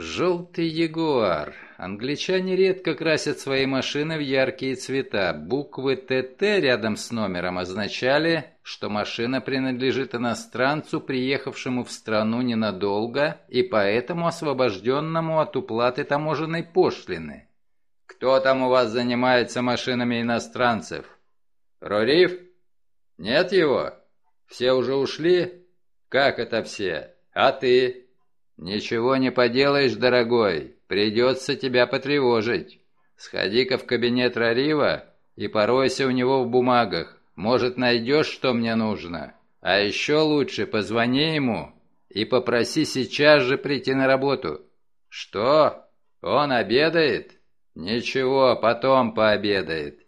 Желтый ягуар. Англичане редко красят свои машины в яркие цвета. Буквы ТТ рядом с номером означали, что машина принадлежит иностранцу, приехавшему в страну ненадолго и поэтому освобожденному от уплаты таможенной пошлины. «Кто там у вас занимается машинами иностранцев?» «Рориф? Нет его? Все уже ушли?» «Как это все? А ты?» «Ничего не поделаешь, дорогой, придется тебя потревожить. Сходи-ка в кабинет Рарива и поройся у него в бумагах, может, найдешь, что мне нужно. А еще лучше позвони ему и попроси сейчас же прийти на работу». «Что? Он обедает?» «Ничего, потом пообедает.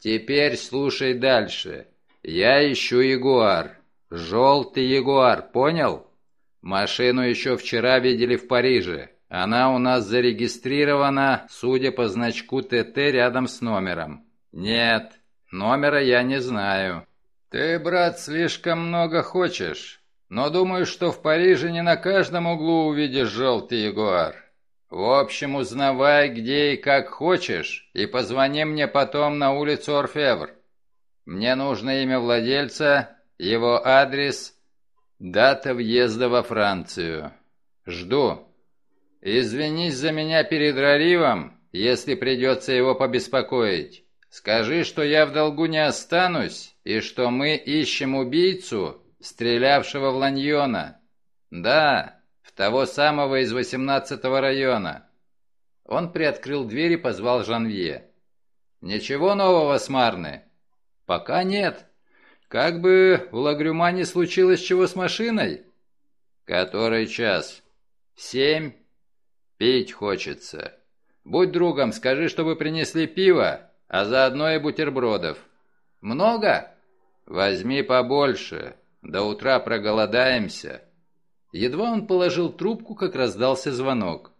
Теперь слушай дальше. Я ищу ягуар. Желтый ягуар, понял?» Машину еще вчера видели в Париже. Она у нас зарегистрирована, судя по значку ТТ рядом с номером. Нет, номера я не знаю. Ты, брат, слишком много хочешь. Но думаю, что в Париже не на каждом углу увидишь желтый ягуар. В общем, узнавай, где и как хочешь, и позвони мне потом на улицу Орфевр. Мне нужно имя владельца, его адрес Дата въезда во Францию. Жду. Извинись за меня перед Раривом, если придется его побеспокоить. Скажи, что я в долгу не останусь, и что мы ищем убийцу, стрелявшего в Ланьона. Да, в того самого из 18-го района. Он приоткрыл дверь и позвал Жанвье. Ничего нового, Смарны? Пока нет, как бы у Лагрюма не случилось чего с машиной? Который час? Семь? Пить хочется. Будь другом, скажи, чтобы принесли пиво, а заодно и бутербродов. Много? Возьми побольше. До утра проголодаемся. Едва он положил трубку, как раздался звонок.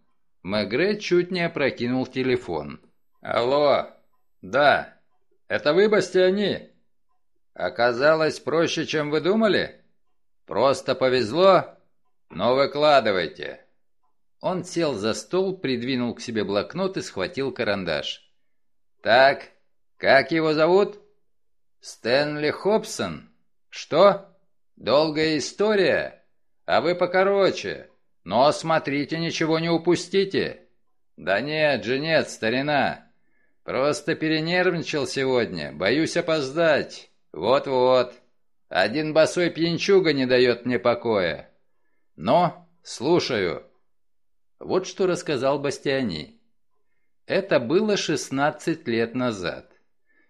Мегре чуть не опрокинул телефон. «Алло! Да! Это вы, Бастиани?» Оказалось проще, чем вы думали? Просто повезло? Но выкладывайте. Он сел за стол, придвинул к себе блокнот и схватил карандаш. Так, как его зовут? Стэнли Хобсон. Что? Долгая история. А вы покороче. Но смотрите, ничего не упустите. Да нет же, нет, старина. Просто перенервничал сегодня. Боюсь опоздать. Вот-вот. Один босой пьянчуга не дает мне покоя. Но, слушаю. Вот что рассказал Бастиани. Это было 16 лет назад.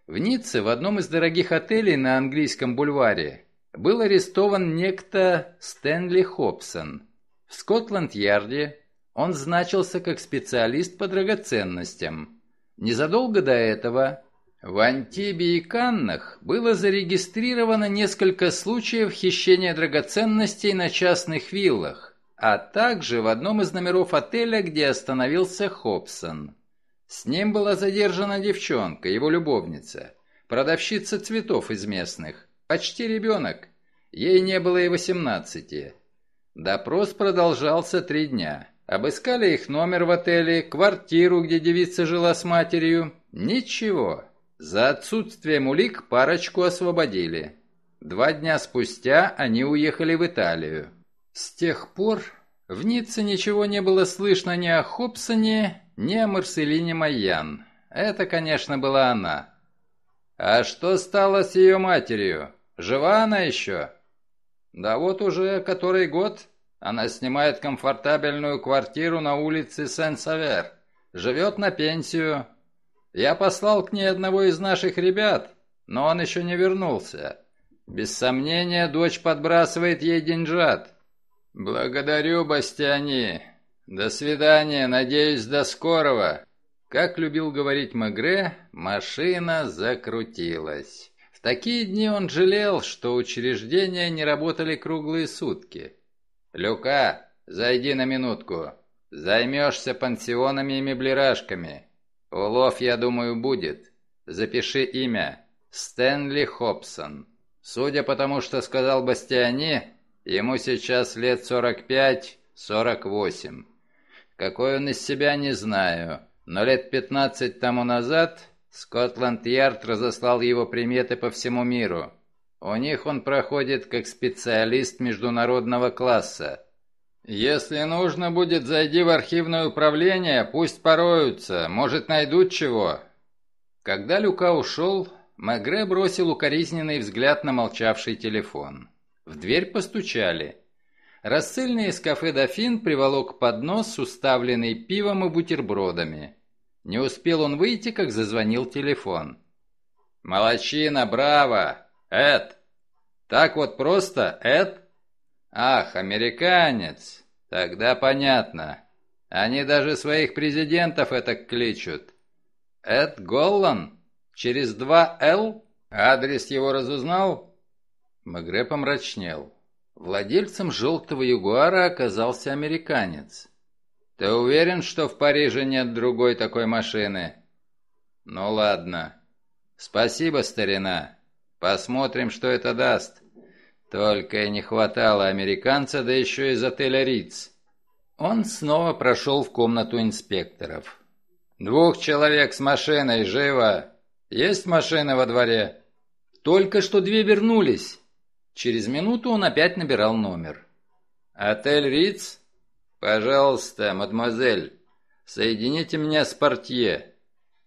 В Ницце, в одном из дорогих отелей на английском бульваре, был арестован некто Стэнли Хобсон. В Скотланд-Ярде он значился как специалист по драгоценностям. Незадолго до этого в Антибе и Каннах было зарегистрировано несколько случаев хищения драгоценностей на частных виллах, а также в одном из номеров отеля, где остановился Хобсон. С ним была задержана девчонка, его любовница, продавщица цветов из местных, почти ребенок. Ей не было и восемнадцати. Допрос продолжался три дня. Обыскали их номер в отеле, квартиру, где девица жила с матерью. Ничего. За отсутствием улик парочку освободили. Два дня спустя они уехали в Италию. С тех пор в Ницце ничего не было слышно ни о Хобсоне, ни о Марселине Майян. Это, конечно, была она. А что стало с ее матерью? Жива она еще? Да вот уже который год она снимает комфортабельную квартиру на улице Сен-Савер. Живет на пенсию, я послал к ней одного из наших ребят, но он еще не вернулся. Без сомнения, дочь подбрасывает ей деньжат. Благодарю, Бастиани. До свидания, надеюсь, до скорого. Как любил говорить Мегре, машина закрутилась. В такие дни он жалел, что учреждения не работали круглые сутки. «Люка, зайди на минутку. Займешься пансионами и меблирашками. Улов, я думаю, будет. Запиши имя. Стэнли Хобсон. Судя по тому, что сказал Бастиани, ему сейчас лет 45-48. Какой он из себя, не знаю, но лет 15 тому назад Скотланд-Ярд разослал его приметы по всему миру. У них он проходит как специалист международного класса. «Если нужно будет, зайди в архивное управление, пусть пороются, может, найдут чего». Когда Люка ушел, Мегре бросил укоризненный взгляд на молчавший телефон. В дверь постучали. Рассыльный из кафе «Дофин» приволок поднос, уставленный пивом и бутербродами. Не успел он выйти, как зазвонил телефон. «Молодчина, браво! Эд!» «Так вот просто, Эд?» Ах, американец. Тогда понятно. Они даже своих президентов это кличут. Эд Голлан? Через два «Л»? Адрес его разузнал? Мегре помрачнел. Владельцем желтого ягуара оказался американец. Ты уверен, что в Париже нет другой такой машины? Ну ладно. Спасибо, старина. Посмотрим, что это даст. Только и не хватало американца, да еще из отеля Риц. Он снова прошел в комнату инспекторов. «Двух человек с машиной, живо! Есть машина во дворе?» «Только что две вернулись!» Через минуту он опять набирал номер. «Отель Риц?» «Пожалуйста, мадемуазель, соедините меня с портье».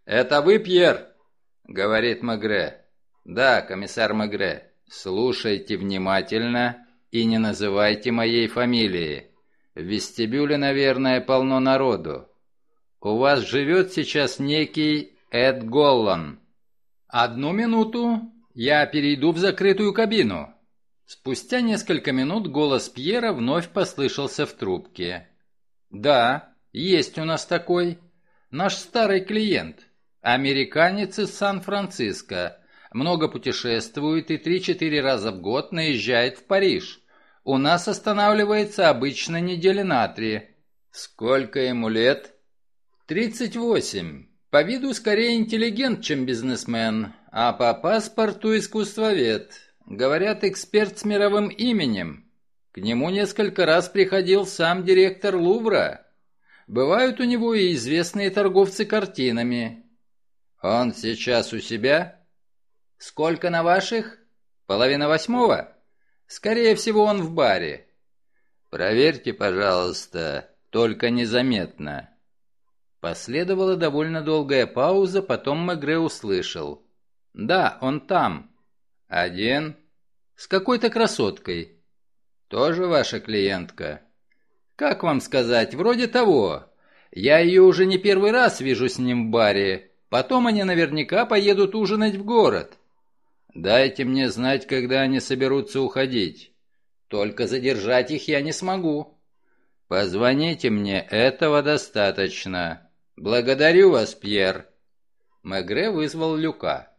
«Это вы, Пьер?» — говорит Магре. «Да, комиссар Магре». Слушайте внимательно и не называйте моей фамилии. В вестибюле, наверное, полно народу. У вас живет сейчас некий Эд Голлан. Одну минуту, я перейду в закрытую кабину. Спустя несколько минут голос Пьера вновь послышался в трубке. Да, есть у нас такой. Наш старый клиент, американец из Сан-Франциско много путешествует и 3-4 раза в год наезжает в Париж. У нас останавливается обычно недели на три. Сколько ему лет? 38. По виду скорее интеллигент, чем бизнесмен, а по паспорту искусствовед. Говорят, эксперт с мировым именем. К нему несколько раз приходил сам директор Лувра. Бывают у него и известные торговцы картинами. Он сейчас у себя? «Сколько на ваших?» «Половина восьмого?» «Скорее всего, он в баре». «Проверьте, пожалуйста, только незаметно». Последовала довольно долгая пауза, потом Мегре услышал. «Да, он там». «Один?» «С какой-то красоткой». «Тоже ваша клиентка?» «Как вам сказать, вроде того. Я ее уже не первый раз вижу с ним в баре. Потом они наверняка поедут ужинать в город». Дайте мне знать, когда они соберутся уходить. Только задержать их я не смогу. Позвоните мне, этого достаточно. Благодарю вас, Пьер. Мегре вызвал Люка.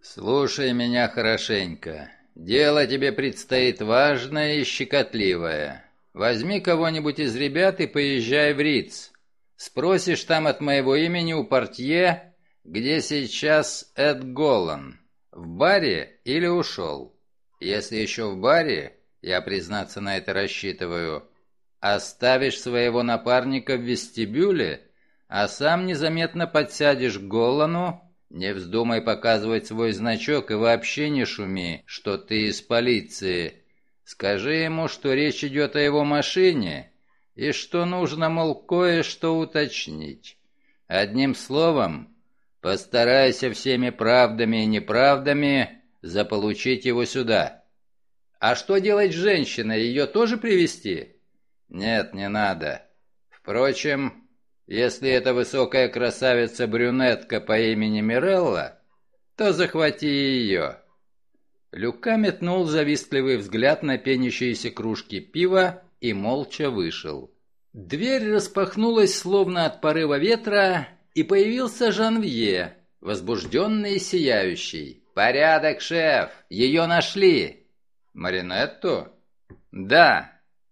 Слушай меня хорошенько. Дело тебе предстоит важное и щекотливое. Возьми кого-нибудь из ребят и поезжай в Риц. Спросишь там от моего имени у портье, где сейчас Эд Голлан. В баре или ушел? Если еще в баре, я, признаться, на это рассчитываю, оставишь своего напарника в вестибюле, а сам незаметно подсядешь к Голлану, не вздумай показывать свой значок и вообще не шуми, что ты из полиции. Скажи ему, что речь идет о его машине и что нужно, мол, кое-что уточнить. Одним словом, Постарайся всеми правдами и неправдами заполучить его сюда. А что делать с женщиной? Ее тоже привести? Нет, не надо. Впрочем, если это высокая красавица-брюнетка по имени Мирелла, то захвати ее. Люка метнул завистливый взгляд на пенящиеся кружки пива и молча вышел. Дверь распахнулась словно от порыва ветра, и появился Жанвье, возбужденный и сияющий. «Порядок, шеф! Ее нашли!» «Маринетту?» «Да.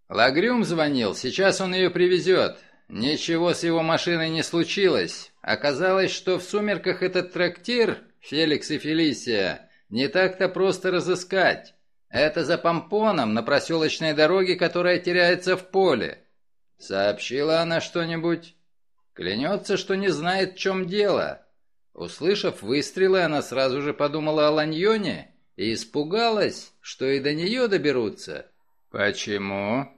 Лагрюм звонил, сейчас он ее привезет. Ничего с его машиной не случилось. Оказалось, что в сумерках этот трактир, Феликс и Фелисия, не так-то просто разыскать. Это за помпоном на проселочной дороге, которая теряется в поле. Сообщила она что-нибудь? Клянется, что не знает, в чем дело. Услышав выстрелы, она сразу же подумала о Ланьоне и испугалась, что и до нее доберутся. Почему?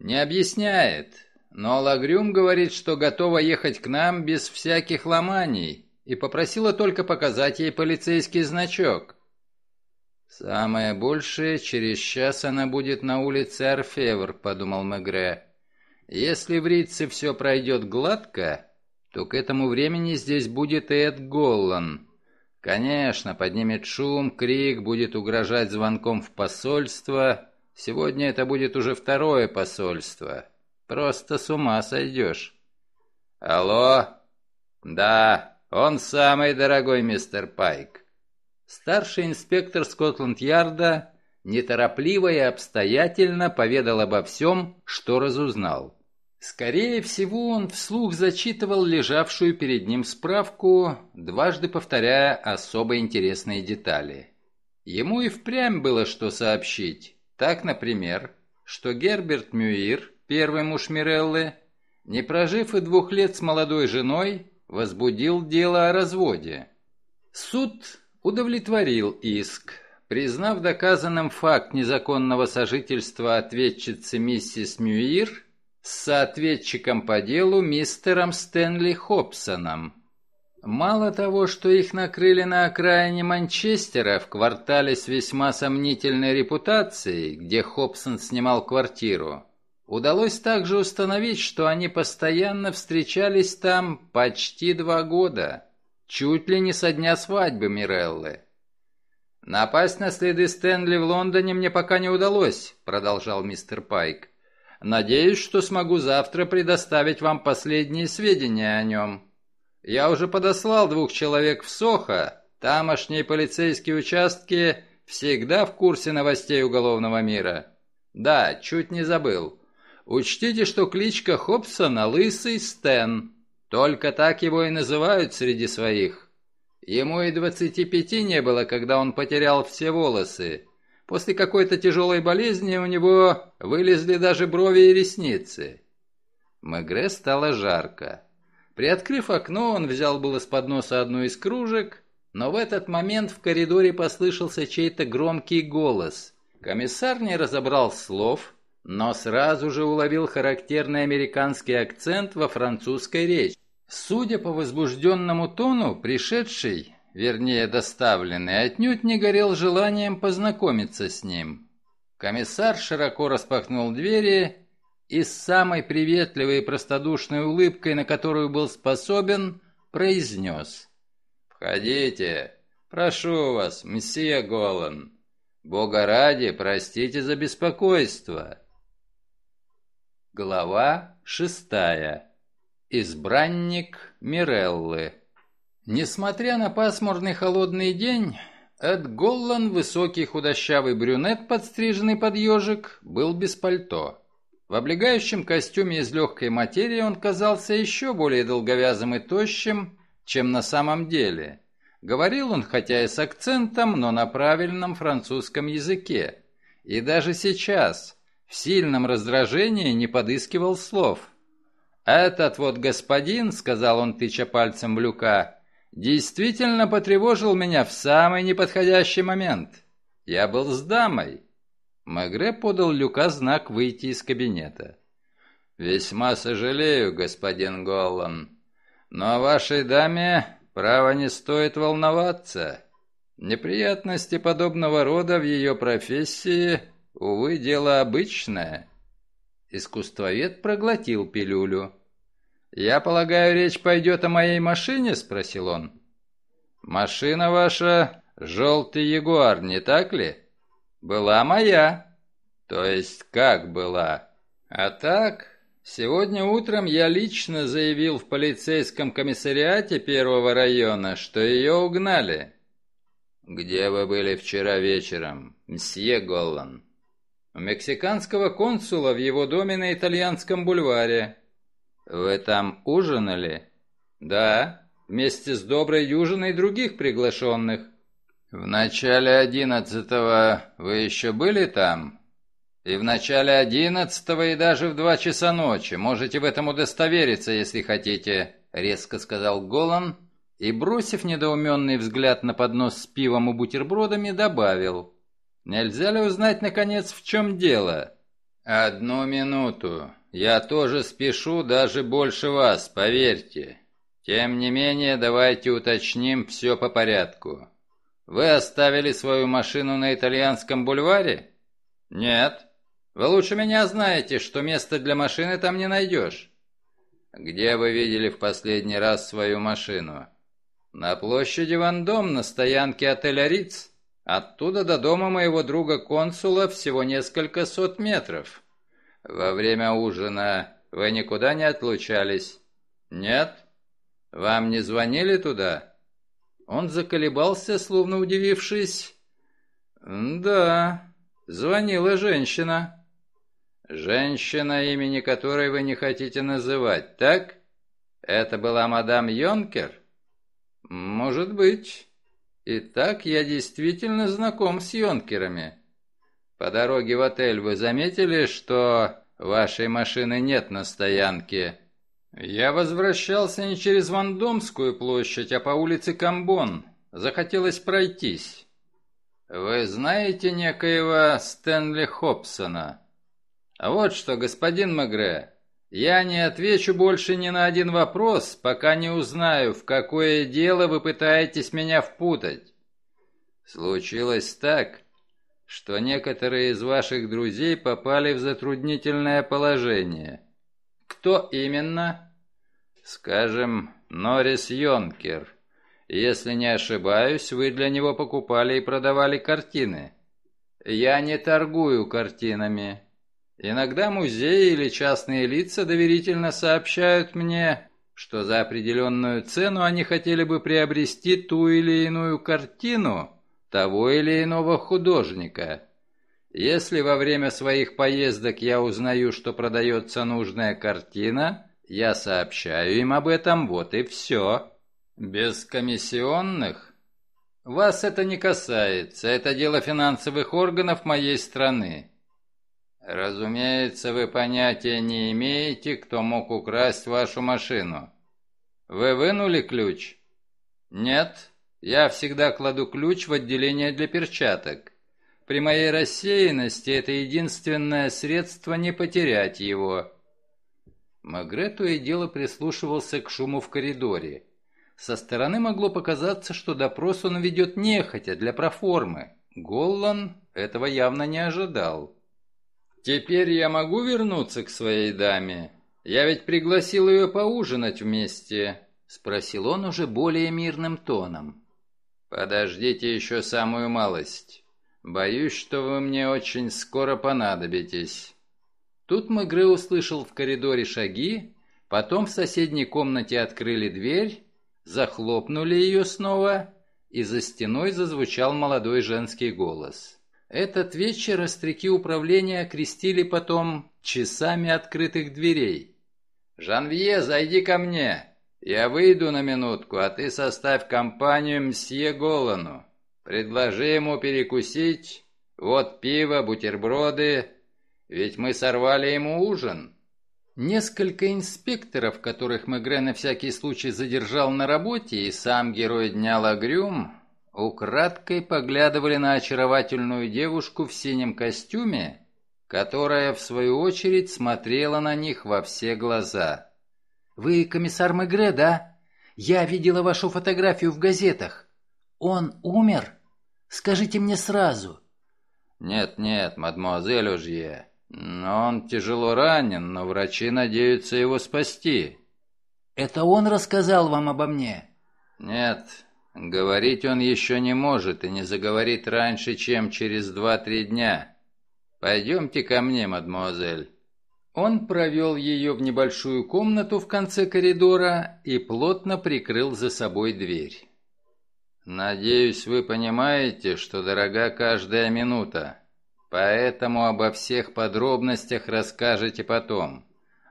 Не объясняет, но Лагрюм говорит, что готова ехать к нам без всяких ломаний и попросила только показать ей полицейский значок. «Самое большее, через час она будет на улице Арфевр», — подумал Мегре. Если в Ритце все пройдет гладко, то к этому времени здесь будет и Эд Голлан. Конечно, поднимет шум, крик, будет угрожать звонком в посольство. Сегодня это будет уже второе посольство. Просто с ума сойдешь. Алло? Да, он самый дорогой мистер Пайк. Старший инспектор Скотланд-Ярда неторопливо и обстоятельно поведал обо всем, что разузнал. Скорее всего, он вслух зачитывал лежавшую перед ним справку, дважды повторяя особо интересные детали. Ему и впрямь было что сообщить. Так, например, что Герберт Мюир, первый муж Миреллы, не прожив и двух лет с молодой женой, возбудил дело о разводе. Суд удовлетворил иск, Признав доказанным факт незаконного сожительства ответчицы миссис Мюир с соответчиком по делу мистером Стэнли Хобсоном. Мало того, что их накрыли на окраине Манчестера в квартале с весьма сомнительной репутацией, где Хобсон снимал квартиру, удалось также установить, что они постоянно встречались там почти два года, чуть ли не со дня свадьбы Миреллы. «Напасть на следы Стэнли в Лондоне мне пока не удалось», — продолжал мистер Пайк. «Надеюсь, что смогу завтра предоставить вам последние сведения о нем. Я уже подослал двух человек в Сохо. Тамошние полицейские участки всегда в курсе новостей уголовного мира. Да, чуть не забыл. Учтите, что кличка Хобсона — Лысый Стэн. Только так его и называют среди своих. Ему и двадцати пяти не было, когда он потерял все волосы. После какой-то тяжелой болезни у него вылезли даже брови и ресницы. Мегре стало жарко. Приоткрыв окно, он взял было с подноса одну из кружек, но в этот момент в коридоре послышался чей-то громкий голос. Комиссар не разобрал слов, но сразу же уловил характерный американский акцент во французской речи. Судя по возбужденному тону, пришедший, вернее доставленный, отнюдь не горел желанием познакомиться с ним. Комиссар широко распахнул двери и с самой приветливой и простодушной улыбкой, на которую был способен, произнес. «Входите! Прошу вас, месье Голан! Бога ради, простите за беспокойство!» Глава шестая Избранник Миреллы. Несмотря на пасмурный холодный день, Эд Голлан, высокий худощавый брюнет, подстриженный под ежик, был без пальто. В облегающем костюме из легкой материи он казался еще более долговязым и тощим, чем на самом деле. Говорил он, хотя и с акцентом, но на правильном французском языке. И даже сейчас, в сильном раздражении, не подыскивал слов – «Этот вот господин», — сказал он, тыча пальцем в люка, — «действительно потревожил меня в самый неподходящий момент. Я был с дамой». Магре подал Люка знак выйти из кабинета. «Весьма сожалею, господин Голлан, но о вашей даме право не стоит волноваться. Неприятности подобного рода в ее профессии, увы, дело обычное». Искусствовед проглотил пилюлю. «Я полагаю, речь пойдет о моей машине?» – спросил он. «Машина ваша – желтый ягуар, не так ли?» «Была моя». «То есть как была?» «А так, сегодня утром я лично заявил в полицейском комиссариате первого района, что ее угнали». «Где вы были вчера вечером, мсье Голланд?» мексиканского консула в его доме на итальянском бульваре. Вы там ужинали? Да, вместе с доброй южиной других приглашенных. В начале одиннадцатого вы еще были там? И в начале одиннадцатого, и даже в два часа ночи. Можете в этом удостовериться, если хотите, резко сказал Голан и, бросив недоуменный взгляд на поднос с пивом и бутербродами, добавил. Нельзя ли узнать, наконец, в чем дело?» «Одну минуту. Я тоже спешу даже больше вас, поверьте. Тем не менее, давайте уточним все по порядку. Вы оставили свою машину на итальянском бульваре?» «Нет. Вы лучше меня знаете, что места для машины там не найдешь». «Где вы видели в последний раз свою машину?» «На площади Вандом, на стоянке отеля Риц. Оттуда до дома моего друга-консула всего несколько сот метров. Во время ужина вы никуда не отлучались? Нет? Вам не звонили туда? Он заколебался, словно удивившись. Да, звонила женщина. Женщина, имени которой вы не хотите называть, так? Это была мадам Йонкер? Может быть. Итак, я действительно знаком с юнкерами. По дороге в отель вы заметили, что вашей машины нет на стоянке? Я возвращался не через Вандомскую площадь, а по улице Камбон. Захотелось пройтись. Вы знаете некоего Стэнли Хобсона? А вот что, господин Магре, я не отвечу больше ни на один вопрос, пока не узнаю, в какое дело вы пытаетесь меня впутать. Случилось так, что некоторые из ваших друзей попали в затруднительное положение. Кто именно? Скажем, Норрис Йонкер. Если не ошибаюсь, вы для него покупали и продавали картины. Я не торгую картинами. Иногда музеи или частные лица доверительно сообщают мне, что за определенную цену они хотели бы приобрести ту или иную картину того или иного художника. Если во время своих поездок я узнаю, что продается нужная картина, я сообщаю им об этом, вот и все. Без комиссионных? Вас это не касается, это дело финансовых органов моей страны. Разумеется, вы понятия не имеете, кто мог украсть вашу машину. Вы вынули ключ? Нет, я всегда кладу ключ в отделение для перчаток. При моей рассеянности это единственное средство не потерять его. Магре то и дело прислушивался к шуму в коридоре. Со стороны могло показаться, что допрос он ведет нехотя, для проформы. Голлан этого явно не ожидал. «Теперь я могу вернуться к своей даме? Я ведь пригласил ее поужинать вместе», — спросил он уже более мирным тоном. «Подождите еще самую малость. Боюсь, что вы мне очень скоро понадобитесь». Тут Мегре услышал в коридоре шаги, потом в соседней комнате открыли дверь, захлопнули ее снова, и за стеной зазвучал молодой женский голос. Этот вечер остряки управления крестили потом часами открытых дверей. «Жанвье, зайди ко мне. Я выйду на минутку, а ты составь компанию мсье Голану. Предложи ему перекусить. Вот пиво, бутерброды. Ведь мы сорвали ему ужин». Несколько инспекторов, которых Мегре на всякий случай задержал на работе, и сам герой дня Лагрюм, украдкой поглядывали на очаровательную девушку в синем костюме, которая, в свою очередь, смотрела на них во все глаза. «Вы комиссар Мегре, да? Я видела вашу фотографию в газетах. Он умер? Скажите мне сразу». «Нет-нет, мадемуазель Ужье, но он тяжело ранен, но врачи надеются его спасти». «Это он рассказал вам обо мне?» «Нет, Говорить он еще не может и не заговорит раньше, чем через два-три дня. Пойдемте ко мне, мадемуазель». Он провел ее в небольшую комнату в конце коридора и плотно прикрыл за собой дверь. «Надеюсь, вы понимаете, что дорога каждая минута, поэтому обо всех подробностях расскажете потом.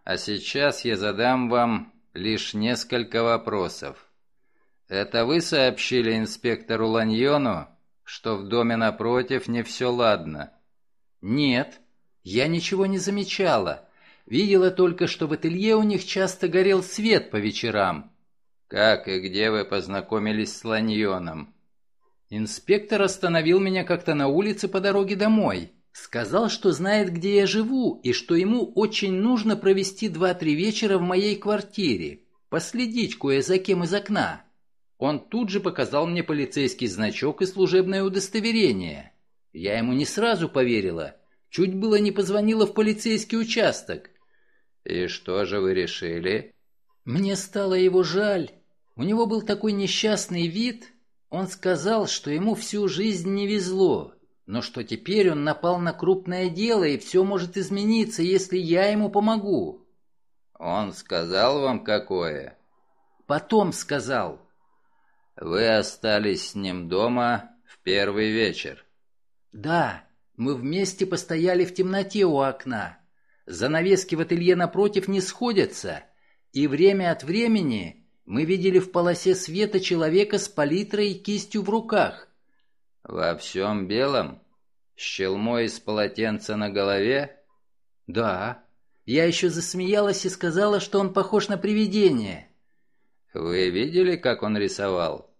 А сейчас я задам вам лишь несколько вопросов». «Это вы сообщили инспектору Ланьону, что в доме напротив не все ладно?» «Нет, я ничего не замечала. Видела только, что в ателье у них часто горел свет по вечерам». «Как и где вы познакомились с Ланьоном?» «Инспектор остановил меня как-то на улице по дороге домой». Сказал, что знает, где я живу, и что ему очень нужно провести два-три вечера в моей квартире, последить кое за кем из окна. Он тут же показал мне полицейский значок и служебное удостоверение. Я ему не сразу поверила. Чуть было не позвонила в полицейский участок. «И что же вы решили?» «Мне стало его жаль. У него был такой несчастный вид. Он сказал, что ему всю жизнь не везло, но что теперь он напал на крупное дело, и все может измениться, если я ему помогу». «Он сказал вам какое?» «Потом сказал». Вы остались с ним дома в первый вечер? Да, мы вместе постояли в темноте у окна. Занавески в ателье напротив не сходятся, и время от времени мы видели в полосе света человека с палитрой и кистью в руках. Во всем белом? С челмой из полотенца на голове? Да. Я еще засмеялась и сказала, что он похож на привидение. Вы видели, как он рисовал?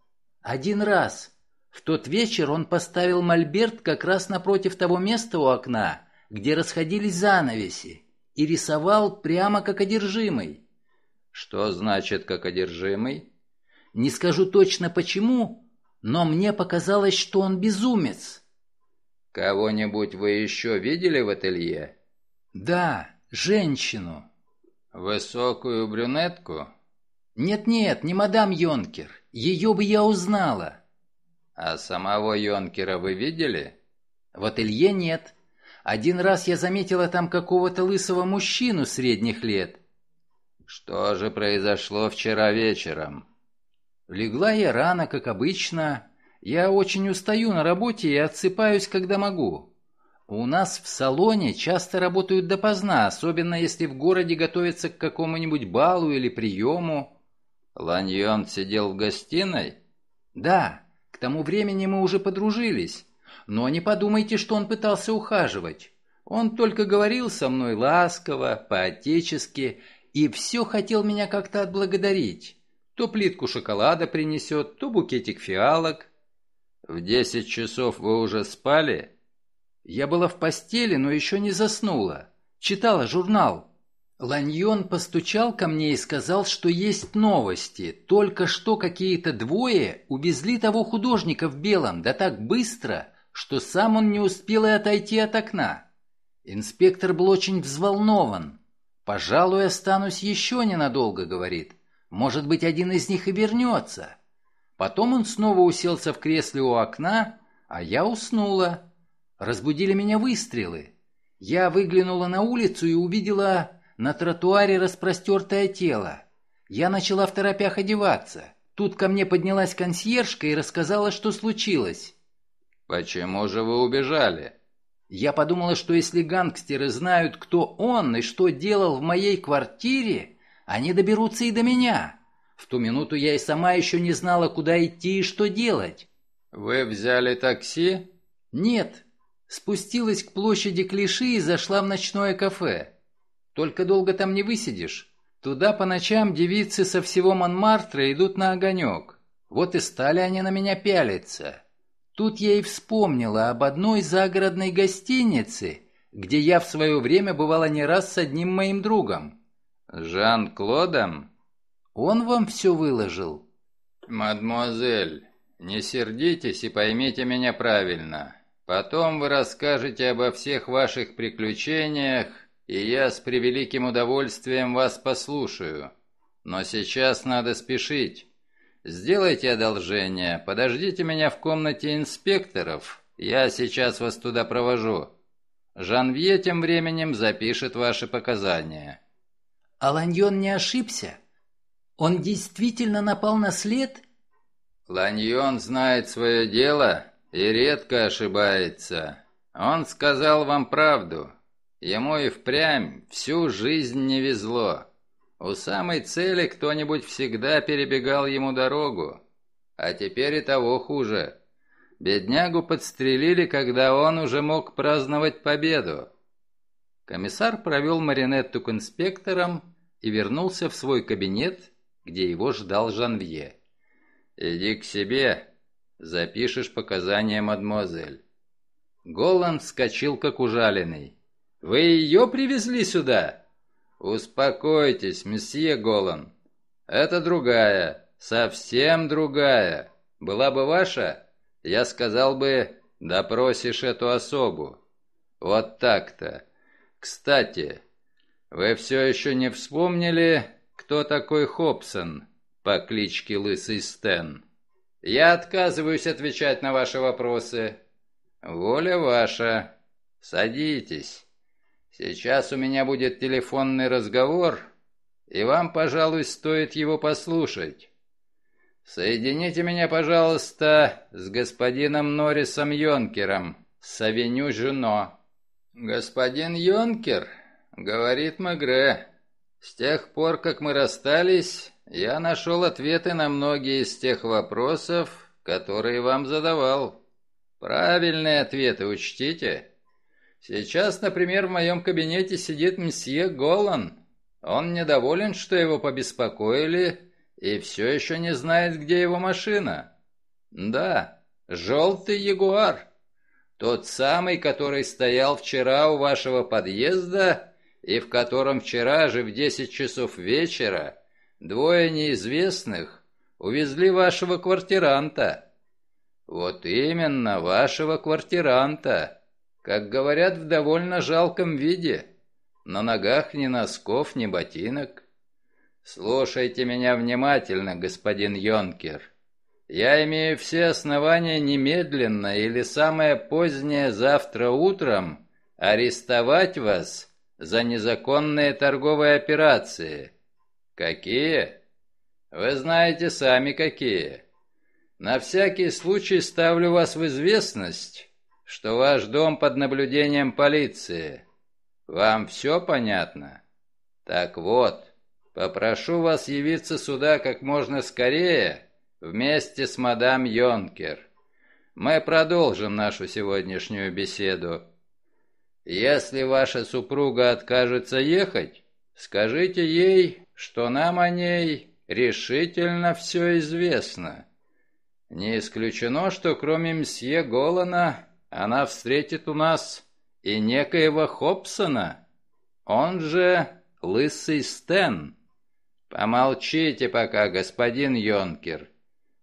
Один раз. В тот вечер он поставил мольберт как раз напротив того места у окна, где расходились занавеси, и рисовал прямо как одержимый. Что значит «как одержимый»? Не скажу точно почему, но мне показалось, что он безумец. Кого-нибудь вы еще видели в ателье? Да, женщину. Высокую брюнетку? Нет-нет, не мадам Йонкер. Ее бы я узнала. А самого Йонкера вы видели? В Илье нет. Один раз я заметила там какого-то лысого мужчину средних лет. Что же произошло вчера вечером? Легла я рано, как обычно. Я очень устаю на работе и отсыпаюсь, когда могу. У нас в салоне часто работают допоздна, особенно если в городе готовятся к какому-нибудь балу или приему. Ланьон сидел в гостиной? Да, к тому времени мы уже подружились. Но не подумайте, что он пытался ухаживать. Он только говорил со мной ласково, по-отечески, и все хотел меня как-то отблагодарить. То плитку шоколада принесет, то букетик фиалок. В десять часов вы уже спали? Я была в постели, но еще не заснула. Читала журнал. Ланьон постучал ко мне и сказал, что есть новости. Только что какие-то двое увезли того художника в белом, да так быстро, что сам он не успел и отойти от окна. Инспектор был очень взволнован. «Пожалуй, останусь еще ненадолго», — говорит. «Может быть, один из них и вернется». Потом он снова уселся в кресле у окна, а я уснула. Разбудили меня выстрелы. Я выглянула на улицу и увидела на тротуаре распростертое тело. Я начала в торопях одеваться. Тут ко мне поднялась консьержка и рассказала, что случилось. «Почему же вы убежали?» Я подумала, что если гангстеры знают, кто он и что делал в моей квартире, они доберутся и до меня. В ту минуту я и сама еще не знала, куда идти и что делать. «Вы взяли такси?» «Нет». Спустилась к площади Клиши и зашла в ночное кафе. Только долго там не высидишь. Туда по ночам девицы со всего Монмартра идут на огонек. Вот и стали они на меня пялиться. Тут я и вспомнила об одной загородной гостинице, где я в свое время бывала не раз с одним моим другом. Жан-Клодом? Он вам все выложил? Мадмуазель, не сердитесь и поймите меня правильно. Потом вы расскажете обо всех ваших приключениях и я с превеликим удовольствием вас послушаю. Но сейчас надо спешить. Сделайте одолжение, подождите меня в комнате инспекторов, я сейчас вас туда провожу. Жанвье тем временем запишет ваши показания». «Аланьон не ошибся? Он действительно напал на след?» «Ланьон знает свое дело и редко ошибается. Он сказал вам правду». Ему и впрямь всю жизнь не везло. У самой цели кто-нибудь всегда перебегал ему дорогу. А теперь и того хуже. Беднягу подстрелили, когда он уже мог праздновать победу. Комиссар провел маринетту к инспекторам и вернулся в свой кабинет, где его ждал Жанвье. «Иди к себе, запишешь показания, мадемуазель». Голланд вскочил, как ужаленный. Вы ее привезли сюда?» «Успокойтесь, месье Голан. Это другая, совсем другая. Была бы ваша, я сказал бы, допросишь эту особу. Вот так-то. Кстати, вы все еще не вспомнили, кто такой Хобсон по кличке Лысый Стэн?» «Я отказываюсь отвечать на ваши вопросы». «Воля ваша. Садитесь». Сейчас у меня будет телефонный разговор, и вам, пожалуй, стоит его послушать. Соедините меня, пожалуйста, с господином Норрисом Йонкером с авеню Жено. Господин Йонкер, говорит Магре, с тех пор, как мы расстались, я нашел ответы на многие из тех вопросов, которые вам задавал. Правильные ответы учтите. Сейчас, например, в моем кабинете сидит мсье Голан. Он недоволен, что его побеспокоили, и все еще не знает, где его машина. Да, желтый Ягуар. Тот самый, который стоял вчера у вашего подъезда и в котором вчера же в 10 часов вечера двое неизвестных увезли вашего квартиранта. Вот именно, вашего квартиранта. Как говорят, в довольно жалком виде. На ногах ни носков, ни ботинок. Слушайте меня внимательно, господин Йонкер. Я имею все основания немедленно или самое позднее завтра утром арестовать вас за незаконные торговые операции. Какие? Вы знаете сами какие. На всякий случай ставлю вас в известность что ваш дом под наблюдением полиции. Вам все понятно? Так вот, попрошу вас явиться сюда как можно скорее вместе с мадам Йонкер. Мы продолжим нашу сегодняшнюю беседу. Если ваша супруга откажется ехать, скажите ей, что нам о ней решительно все известно. Не исключено, что кроме мсье Голлана она встретит у нас и некоего Хобсона, он же Лысый Стэн. Помолчите пока, господин Йонкер.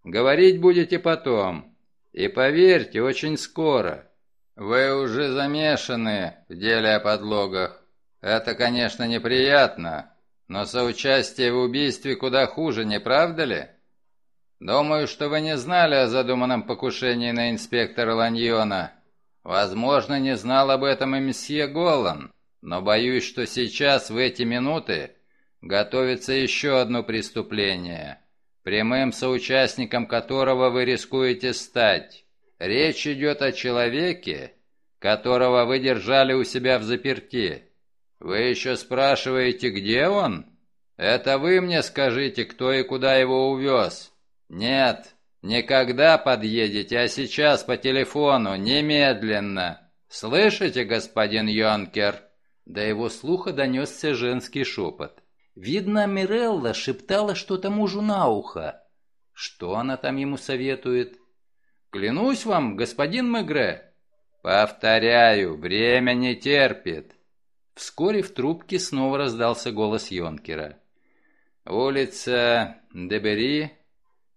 Говорить будете потом. И поверьте, очень скоро. Вы уже замешаны в деле о подлогах. Это, конечно, неприятно, но соучастие в убийстве куда хуже, не правда ли? Думаю, что вы не знали о задуманном покушении на инспектора Ланьона. Возможно, не знал об этом и месье Голлан, но боюсь, что сейчас, в эти минуты, готовится еще одно преступление, прямым соучастником которого вы рискуете стать. Речь идет о человеке, которого вы держали у себя в заперти. Вы еще спрашиваете, где он? Это вы мне скажите, кто и куда его увез. Нет, Никогда подъедете, а сейчас по телефону, немедленно. Слышите, господин Йонкер?» До его слуха донесся женский шепот. Видно, Мирелла шептала что-то мужу на ухо. Что она там ему советует? «Клянусь вам, господин Мегре!» «Повторяю, время не терпит!» Вскоре в трубке снова раздался голос Йонкера. «Улица Дебери,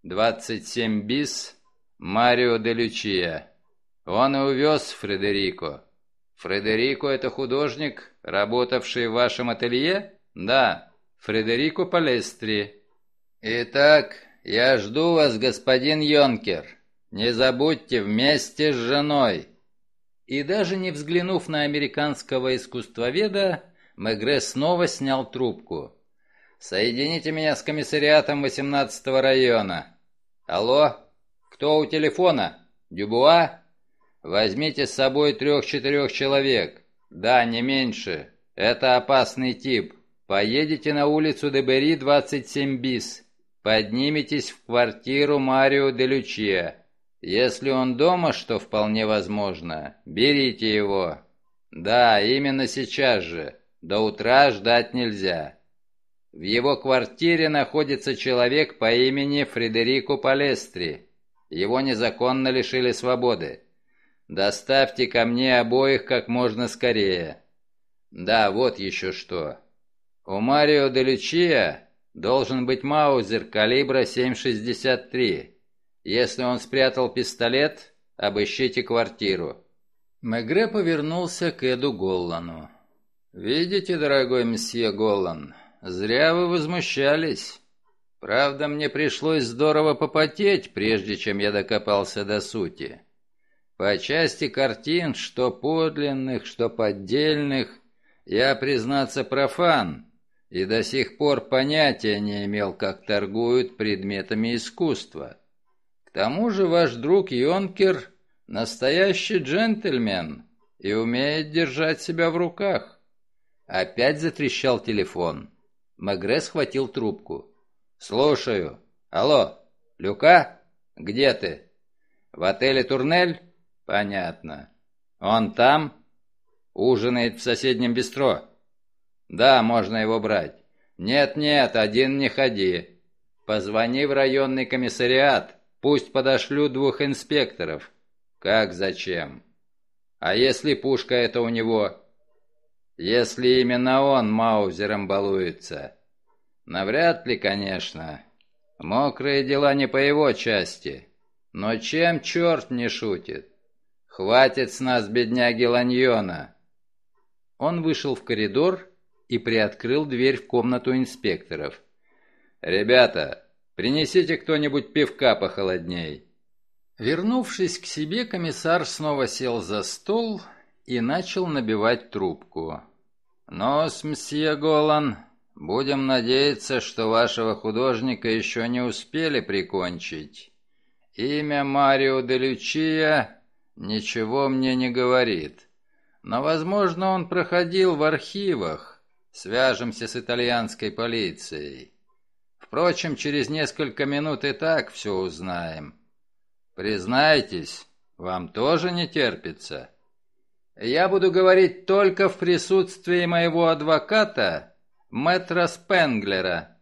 27 бис Марио де Лючия. Он и увез Фредерико. Фредерико — это художник, работавший в вашем ателье? Да, Фредерико Палестри. Итак, я жду вас, господин Йонкер. Не забудьте вместе с женой. И даже не взглянув на американского искусствоведа, Мегре снова снял трубку. Соедините меня с комиссариатом 18-го района. Алло? Кто у телефона? Дюбуа? Возьмите с собой трех-четырех человек. Да, не меньше. Это опасный тип. Поедете на улицу Дебери 27 бис. Поднимитесь в квартиру Марио де Лючия. Если он дома, что вполне возможно, берите его. Да, именно сейчас же. До утра ждать нельзя. В его квартире находится человек по имени Фредерико Палестри. Его незаконно лишили свободы. Доставьте ко мне обоих как можно скорее. Да, вот еще что. У Марио де Лючия должен быть маузер калибра 7,63. Если он спрятал пистолет, обыщите квартиру». Мегре повернулся к Эду Голлану. «Видите, дорогой месье Голлан, зря вы возмущались. Правда, мне пришлось здорово попотеть, прежде чем я докопался до сути. По части картин, что подлинных, что поддельных, я, признаться, профан, и до сих пор понятия не имел, как торгуют предметами искусства. К тому же ваш друг Йонкер — настоящий джентльмен и умеет держать себя в руках. Опять затрещал телефон. Магре схватил трубку. «Слушаю. Алло, Люка? Где ты?» «В отеле «Турнель»?» «Понятно. Он там?» «Ужинает в соседнем бистро?» «Да, можно его брать». «Нет-нет, один не ходи. Позвони в районный комиссариат, пусть подошлю двух инспекторов». «Как зачем?» «А если пушка это у него?» Если именно он Маузером балуется. Навряд ли, конечно. Мокрые дела не по его части. Но чем черт не шутит? Хватит с нас, бедняги Ланьона. Он вышел в коридор и приоткрыл дверь в комнату инспекторов. «Ребята, принесите кто-нибудь пивка похолодней». Вернувшись к себе, комиссар снова сел за стол и начал набивать трубку. «Нос, мсье Голан, будем надеяться, что вашего художника еще не успели прикончить. Имя Марио де Лючия ничего мне не говорит, но, возможно, он проходил в архивах. Свяжемся с итальянской полицией. Впрочем, через несколько минут и так все узнаем. Признайтесь, вам тоже не терпится?» Я буду говорить только в присутствии моего адвоката, мэтра Спенглера.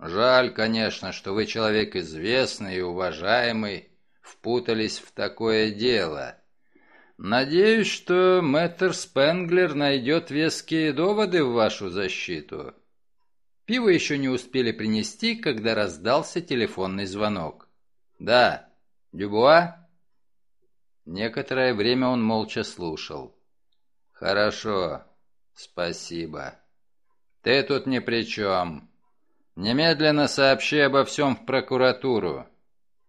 Жаль, конечно, что вы человек известный и уважаемый, впутались в такое дело. Надеюсь, что мэтр Спенглер найдет веские доводы в вашу защиту. Пиво еще не успели принести, когда раздался телефонный звонок. «Да, Дюбуа?» Некоторое время он молча слушал. «Хорошо. Спасибо. Ты тут ни при чем. Немедленно сообщи обо всем в прокуратуру.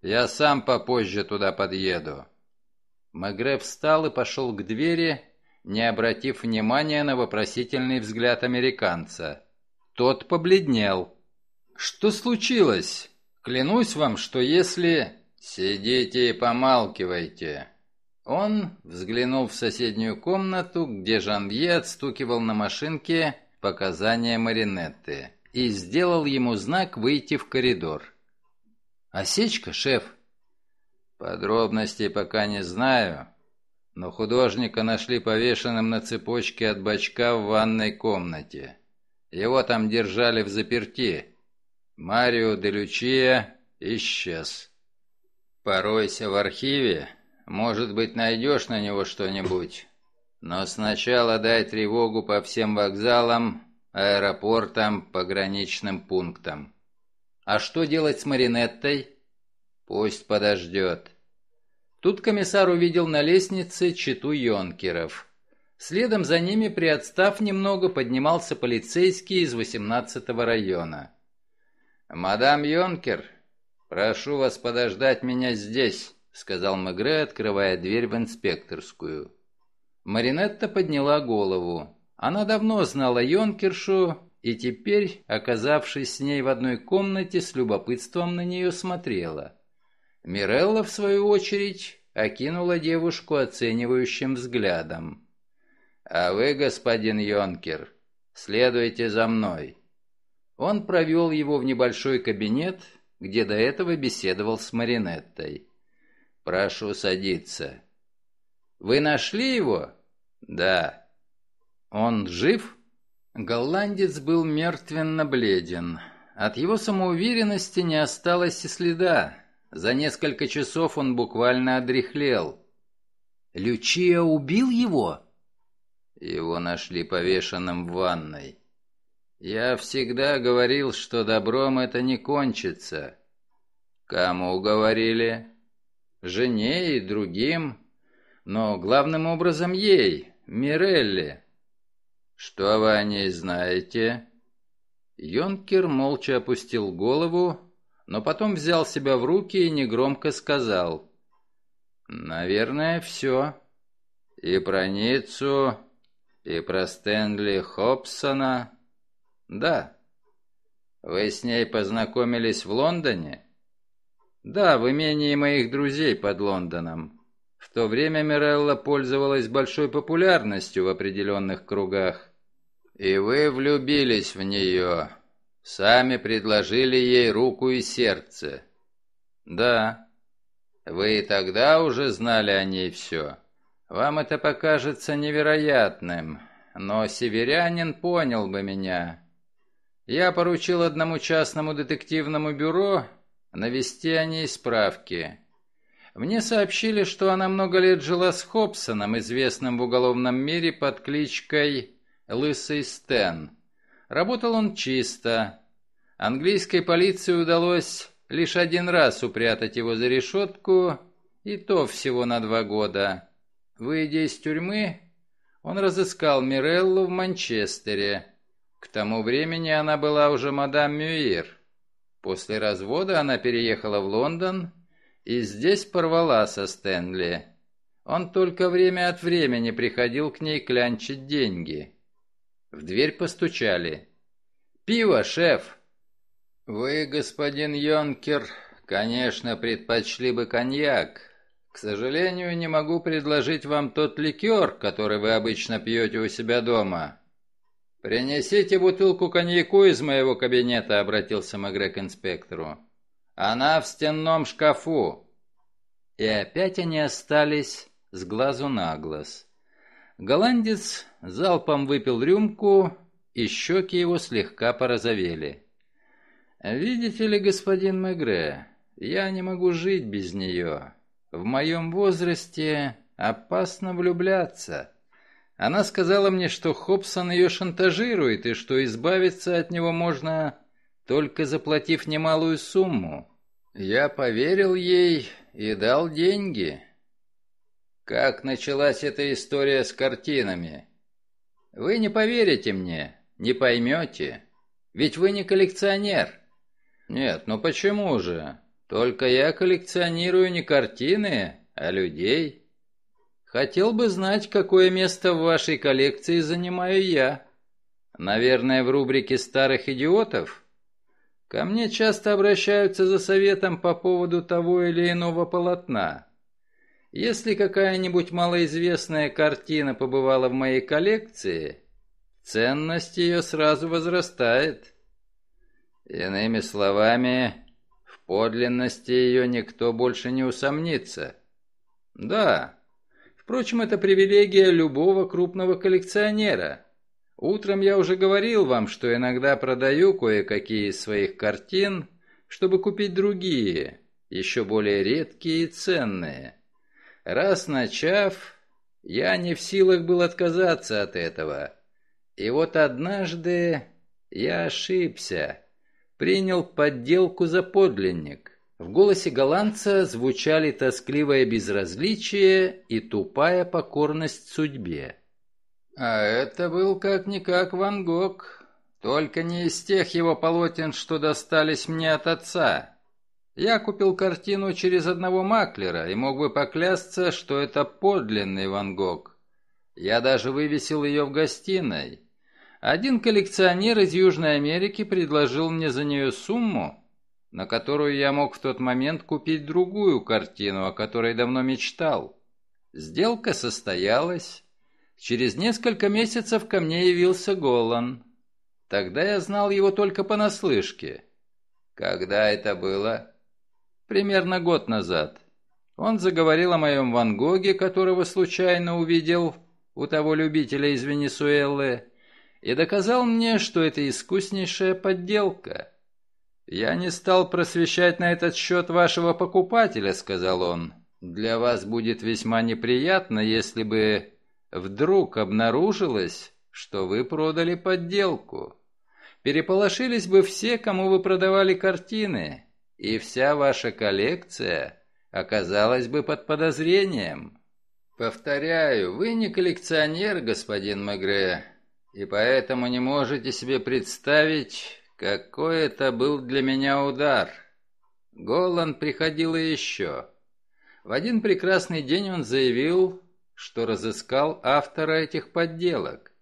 Я сам попозже туда подъеду». Мегре встал и пошел к двери, не обратив внимания на вопросительный взгляд американца. Тот побледнел. «Что случилось? Клянусь вам, что если...» «Сидите и помалкивайте», он взглянул в соседнюю комнату, где Жанье отстукивал на машинке показания Маринетты, и сделал ему знак выйти в коридор. «Осечка, шеф?» «Подробностей пока не знаю, но художника нашли повешенным на цепочке от бачка в ванной комнате. Его там держали в заперти. Марио де Лючия исчез. Поройся в архиве, может быть, найдешь на него что-нибудь. Но сначала дай тревогу по всем вокзалам, аэропортам, пограничным пунктам. А что делать с Маринеттой? Пусть подождет. Тут комиссар увидел на лестнице читу Йонкеров. Следом за ними, приотстав немного, поднимался полицейский из 18-го района. «Мадам Йонкер, прошу вас подождать меня здесь» сказал Мегре, открывая дверь в инспекторскую. Маринетта подняла голову. Она давно знала Йонкершу и теперь, оказавшись с ней в одной комнате, с любопытством на нее смотрела. Мирелла, в свою очередь, окинула девушку оценивающим взглядом. «А вы, господин Йонкер, следуйте за мной». Он провел его в небольшой кабинет, где до этого беседовал с Маринеттой. «Прошу садиться». «Вы нашли его?» «Да». «Он жив?» Голландец был мертвенно бледен. От его самоуверенности не осталось и следа. За несколько часов он буквально одряхлел. «Лючия убил его?» Его нашли повешенным в ванной. «Я всегда говорил, что добром это не кончится». «Кому говорили?» жене и другим, но главным образом ей, Мирелли. Что вы о ней знаете? Йонкер молча опустил голову, но потом взял себя в руки и негромко сказал. «Наверное, все. И про Ниццу, и про Стэнли Хобсона. Да. Вы с ней познакомились в Лондоне?» Да, в имении моих друзей под Лондоном. В то время Мирелла пользовалась большой популярностью в определенных кругах. И вы влюбились в нее. Сами предложили ей руку и сердце. Да. Вы и тогда уже знали о ней все. Вам это покажется невероятным, но северянин понял бы меня. Я поручил одному частному детективному бюро навести о ней справки. Мне сообщили, что она много лет жила с Хобсоном, известным в уголовном мире под кличкой «Лысый Стэн». Работал он чисто. Английской полиции удалось лишь один раз упрятать его за решетку, и то всего на два года. Выйдя из тюрьмы, он разыскал Миреллу в Манчестере. К тому времени она была уже мадам Мюир. После развода она переехала в Лондон и здесь порвала со Стэнли. Он только время от времени приходил к ней клянчить деньги. В дверь постучали. «Пиво, шеф!» «Вы, господин Йонкер, конечно, предпочли бы коньяк. К сожалению, не могу предложить вам тот ликер, который вы обычно пьете у себя дома. «Принесите бутылку коньяку из моего кабинета», — обратился Магре к инспектору. «Она в стенном шкафу». И опять они остались с глазу на глаз. Голландец залпом выпил рюмку, и щеки его слегка порозовели. «Видите ли, господин Мегре, я не могу жить без нее. В моем возрасте опасно влюбляться». Она сказала мне, что Хобсон ее шантажирует и что избавиться от него можно, только заплатив немалую сумму. Я поверил ей и дал деньги. Как началась эта история с картинами? Вы не поверите мне, не поймете. Ведь вы не коллекционер. Нет, ну почему же? Только я коллекционирую не картины, а людей. Хотел бы знать, какое место в вашей коллекции занимаю я. Наверное, в рубрике старых идиотов? Ко мне часто обращаются за советом по поводу того или иного полотна. Если какая-нибудь малоизвестная картина побывала в моей коллекции, ценность ее сразу возрастает. Иными словами, в подлинности ее никто больше не усомнится. Да, Впрочем, это привилегия любого крупного коллекционера. Утром я уже говорил вам, что иногда продаю кое-какие из своих картин, чтобы купить другие, еще более редкие и ценные. Раз начав, я не в силах был отказаться от этого. И вот однажды я ошибся, принял подделку за подлинник. В голосе голландца звучали тоскливое безразличие и тупая покорность судьбе. А это был как-никак Ван Гог, только не из тех его полотен, что достались мне от отца. Я купил картину через одного маклера и мог бы поклясться, что это подлинный Ван Гог. Я даже вывесил ее в гостиной. Один коллекционер из Южной Америки предложил мне за нее сумму, на которую я мог в тот момент купить другую картину, о которой давно мечтал. Сделка состоялась. Через несколько месяцев ко мне явился Голлан. Тогда я знал его только понаслышке. Когда это было? Примерно год назад. Он заговорил о моем Ван Гоге, которого случайно увидел у того любителя из Венесуэлы, и доказал мне, что это искуснейшая подделка. «Я не стал просвещать на этот счет вашего покупателя», — сказал он. «Для вас будет весьма неприятно, если бы вдруг обнаружилось, что вы продали подделку. Переполошились бы все, кому вы продавали картины, и вся ваша коллекция оказалась бы под подозрением». «Повторяю, вы не коллекционер, господин Мегре, и поэтому не можете себе представить...» Какой это был для меня удар! Голланд приходил и еще. В один прекрасный день он заявил, что разыскал автора этих подделок.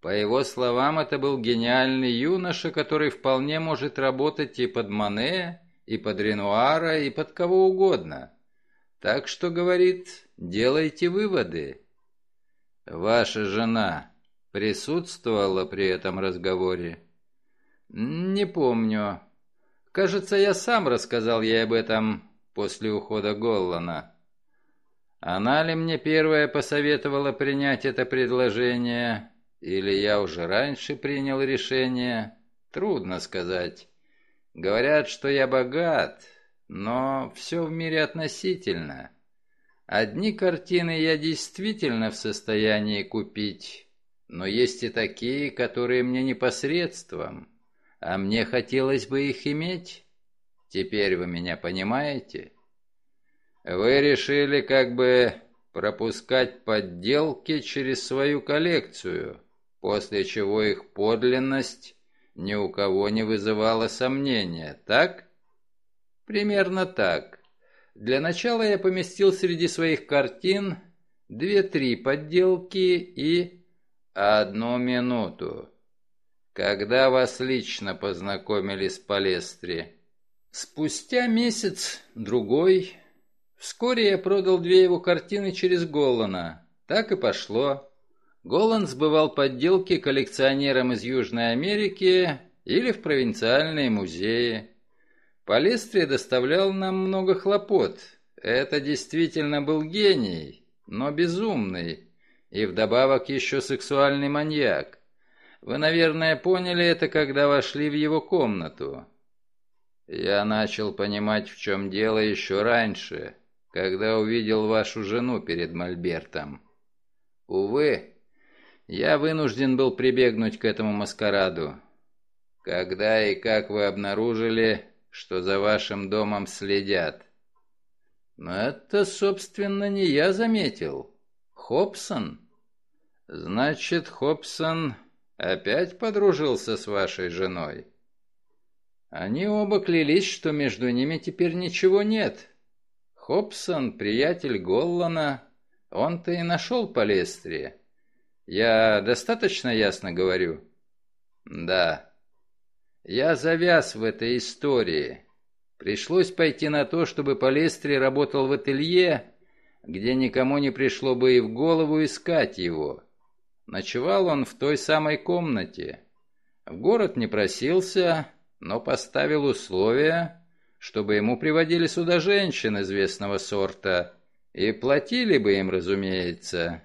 По его словам, это был гениальный юноша, который вполне может работать и под Мане, и под Ренуара, и под кого угодно. Так что, говорит, делайте выводы. Ваша жена присутствовала при этом разговоре? «Не помню. Кажется, я сам рассказал ей об этом после ухода Голлана. Она ли мне первая посоветовала принять это предложение, или я уже раньше принял решение, трудно сказать. Говорят, что я богат, но все в мире относительно. Одни картины я действительно в состоянии купить, но есть и такие, которые мне непосредством». А мне хотелось бы их иметь. Теперь вы меня понимаете? Вы решили как бы пропускать подделки через свою коллекцию, после чего их подлинность ни у кого не вызывала сомнения, так? Примерно так. Для начала я поместил среди своих картин две-три подделки и... Одну минуту. Когда вас лично познакомили с Палестри? Спустя месяц, другой. Вскоре я продал две его картины через Голлана. Так и пошло. Голлан сбывал подделки коллекционерам из Южной Америки или в провинциальные музеи. Палестрия доставлял нам много хлопот. Это действительно был гений, но безумный, и вдобавок еще сексуальный маньяк. Вы, наверное, поняли это, когда вошли в его комнату. Я начал понимать, в чем дело еще раньше, когда увидел вашу жену перед Мольбертом. Увы, я вынужден был прибегнуть к этому маскараду. Когда и как вы обнаружили, что за вашим домом следят? Но это, собственно, не я заметил. Хобсон? Значит, Хобсон опять подружился с вашей женой?» Они оба клялись, что между ними теперь ничего нет. Хобсон, приятель Голлана, он-то и нашел Полестрия. Я достаточно ясно говорю? Да. Я завяз в этой истории. Пришлось пойти на то, чтобы Полестрий работал в ателье, где никому не пришло бы и в голову искать его. Ночевал он в той самой комнате. В город не просился, но поставил условие, чтобы ему приводили сюда женщин известного сорта, и платили бы им, разумеется.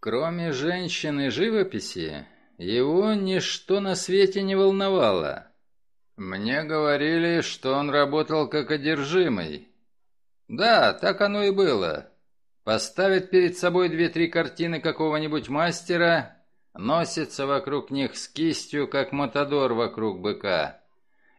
Кроме женщины живописи, его ничто на свете не волновало. Мне говорили, что он работал как одержимый. Да, так оно и было поставит перед собой две-три картины какого-нибудь мастера, носится вокруг них с кистью, как матадор вокруг быка.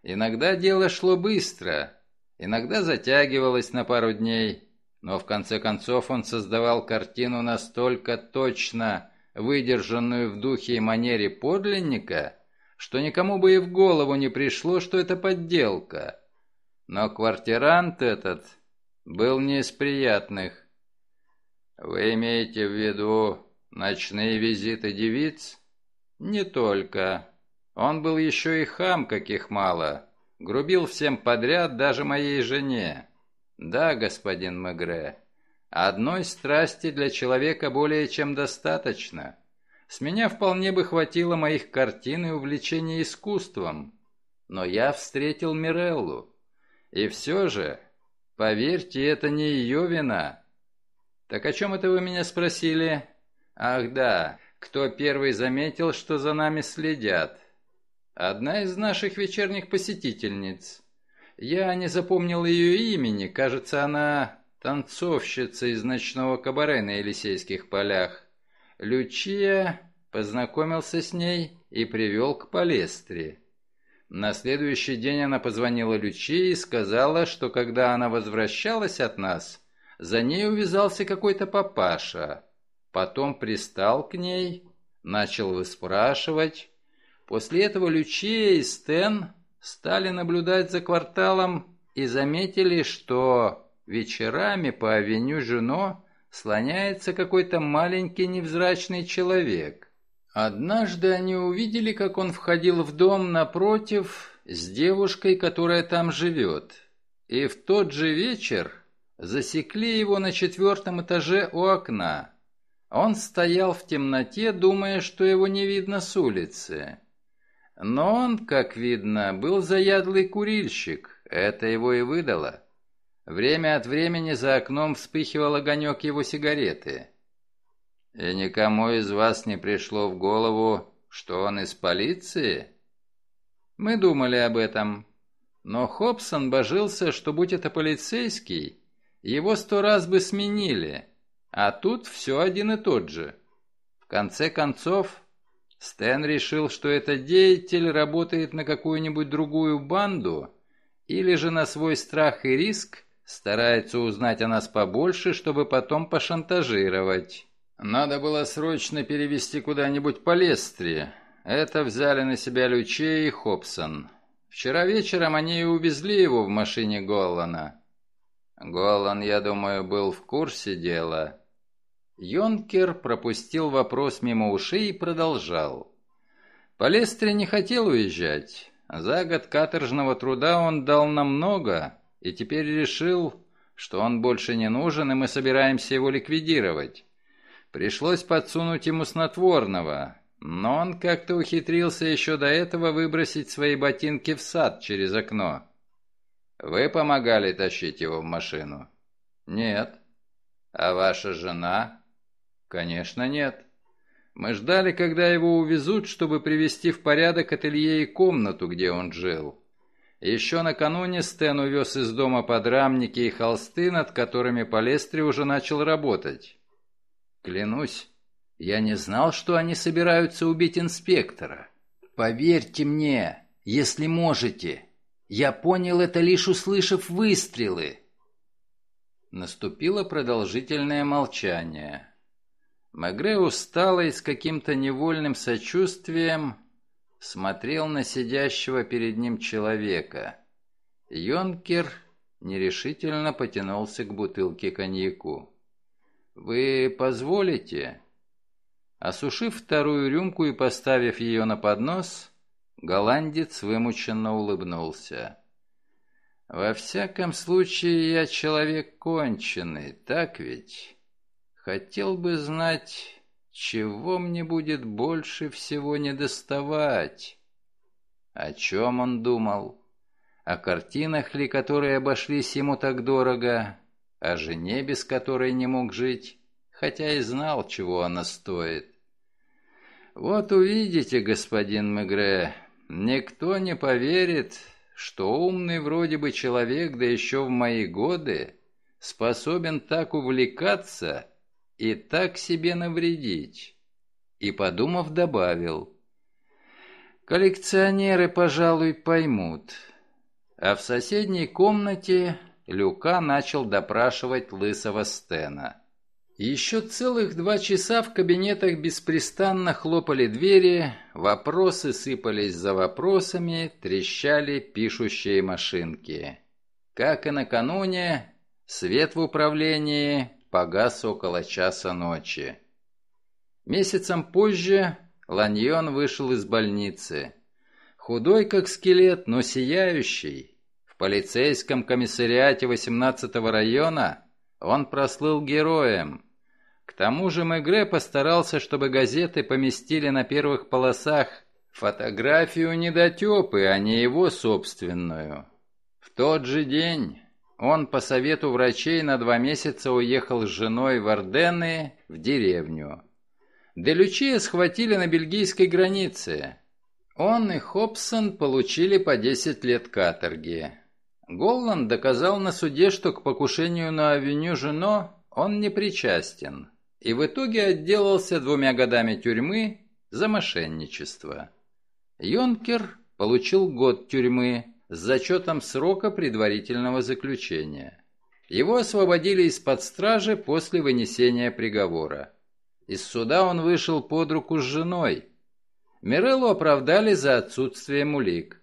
Иногда дело шло быстро, иногда затягивалось на пару дней, но в конце концов он создавал картину настолько точно, выдержанную в духе и манере подлинника, что никому бы и в голову не пришло, что это подделка. Но квартирант этот был не из приятных. Вы имеете в виду ночные визиты девиц? Не только. Он был еще и хам, каких мало. Грубил всем подряд, даже моей жене. Да, господин Мегре, одной страсти для человека более чем достаточно. С меня вполне бы хватило моих картин и увлечений искусством. Но я встретил Миреллу. И все же, поверьте, это не ее вина. «Так о чем это вы меня спросили?» «Ах да, кто первый заметил, что за нами следят?» «Одна из наших вечерних посетительниц. Я не запомнил ее имени, кажется, она танцовщица из ночного кабаре на Елисейских полях. Лючия...» познакомился с ней и привел к Палестре. На следующий день она позвонила Лючи и сказала, что когда она возвращалась от нас, за ней увязался какой-то папаша. Потом пристал к ней, начал выспрашивать. После этого Лючия и Стэн стали наблюдать за кварталом и заметили, что вечерами по авеню Жено слоняется какой-то маленький невзрачный человек. Однажды они увидели, как он входил в дом напротив с девушкой, которая там живет. И в тот же вечер Засекли его на четвертом этаже у окна. Он стоял в темноте, думая, что его не видно с улицы. Но он, как видно, был заядлый курильщик, это его и выдало. Время от времени за окном вспыхивал огонек его сигареты. «И никому из вас не пришло в голову, что он из полиции?» «Мы думали об этом. Но Хобсон божился, что будь это полицейский, его сто раз бы сменили, а тут все один и тот же. В конце концов, Стэн решил, что этот деятель работает на какую-нибудь другую банду или же на свой страх и риск старается узнать о нас побольше, чтобы потом пошантажировать. Надо было срочно перевести куда-нибудь по Лестре. Это взяли на себя Лючей и Хобсон. Вчера вечером они и увезли его в машине Голлана. Голлан, я думаю, был в курсе дела. Йонкер пропустил вопрос мимо ушей и продолжал. Полестри не хотел уезжать. За год каторжного труда он дал нам много, и теперь решил, что он больше не нужен, и мы собираемся его ликвидировать. Пришлось подсунуть ему снотворного, но он как-то ухитрился еще до этого выбросить свои ботинки в сад через окно. Вы помогали тащить его в машину? Нет. А ваша жена? Конечно, нет. Мы ждали, когда его увезут, чтобы привести в порядок ателье и комнату, где он жил. Еще накануне Стэн увез из дома подрамники и холсты, над которыми Полестри уже начал работать. Клянусь, я не знал, что они собираются убить инспектора. Поверьте мне, если можете, я понял это лишь услышав выстрелы. Наступило продолжительное молчание. Магре устало и с каким-то невольным сочувствием смотрел на сидящего перед ним человека. Йонкер нерешительно потянулся к бутылке коньяку. «Вы позволите?» Осушив вторую рюмку и поставив ее на поднос, Голландец вымученно улыбнулся. «Во всяком случае, я человек конченый, так ведь? Хотел бы знать, чего мне будет больше всего недоставать?» О чем он думал? О картинах ли, которые обошлись ему так дорого? О жене, без которой не мог жить, хотя и знал, чего она стоит. «Вот увидите, господин Мегре, Никто не поверит, что умный вроде бы человек, да еще в мои годы, способен так увлекаться и так себе навредить. И, подумав, добавил. Коллекционеры, пожалуй, поймут. А в соседней комнате Люка начал допрашивать лысого Стена. Еще целых два часа в кабинетах беспрестанно хлопали двери, вопросы сыпались за вопросами, трещали пишущие машинки. Как и накануне, свет в управлении погас около часа ночи. Месяцем позже Ланьон вышел из больницы. Худой как скелет, но сияющий. В полицейском комиссариате 18-го района он прослыл героем, Тому же Мегре постарался, чтобы газеты поместили на первых полосах фотографию недотепы, а не его собственную. В тот же день он по совету врачей на два месяца уехал с женой в Ордены в деревню. Делючия схватили на бельгийской границе. Он и Хобсон получили по 10 лет каторги. Голланд доказал на суде, что к покушению на авеню Жено он не причастен и в итоге отделался двумя годами тюрьмы за мошенничество. Йонкер получил год тюрьмы с зачетом срока предварительного заключения. Его освободили из-под стражи после вынесения приговора. Из суда он вышел под руку с женой. Миреллу оправдали за отсутствие улик.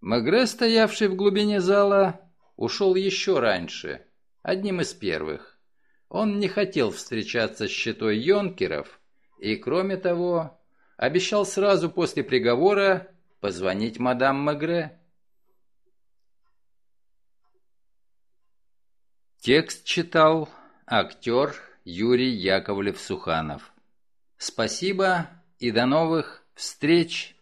Мегре, стоявший в глубине зала, ушел еще раньше, одним из первых. Он не хотел встречаться с щитой Йонкеров и, кроме того, обещал сразу после приговора позвонить мадам Магре. Текст читал актер Юрий Яковлев-Суханов. Спасибо и до новых встреч!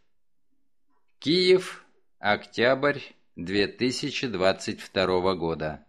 Киев, октябрь 2022 года.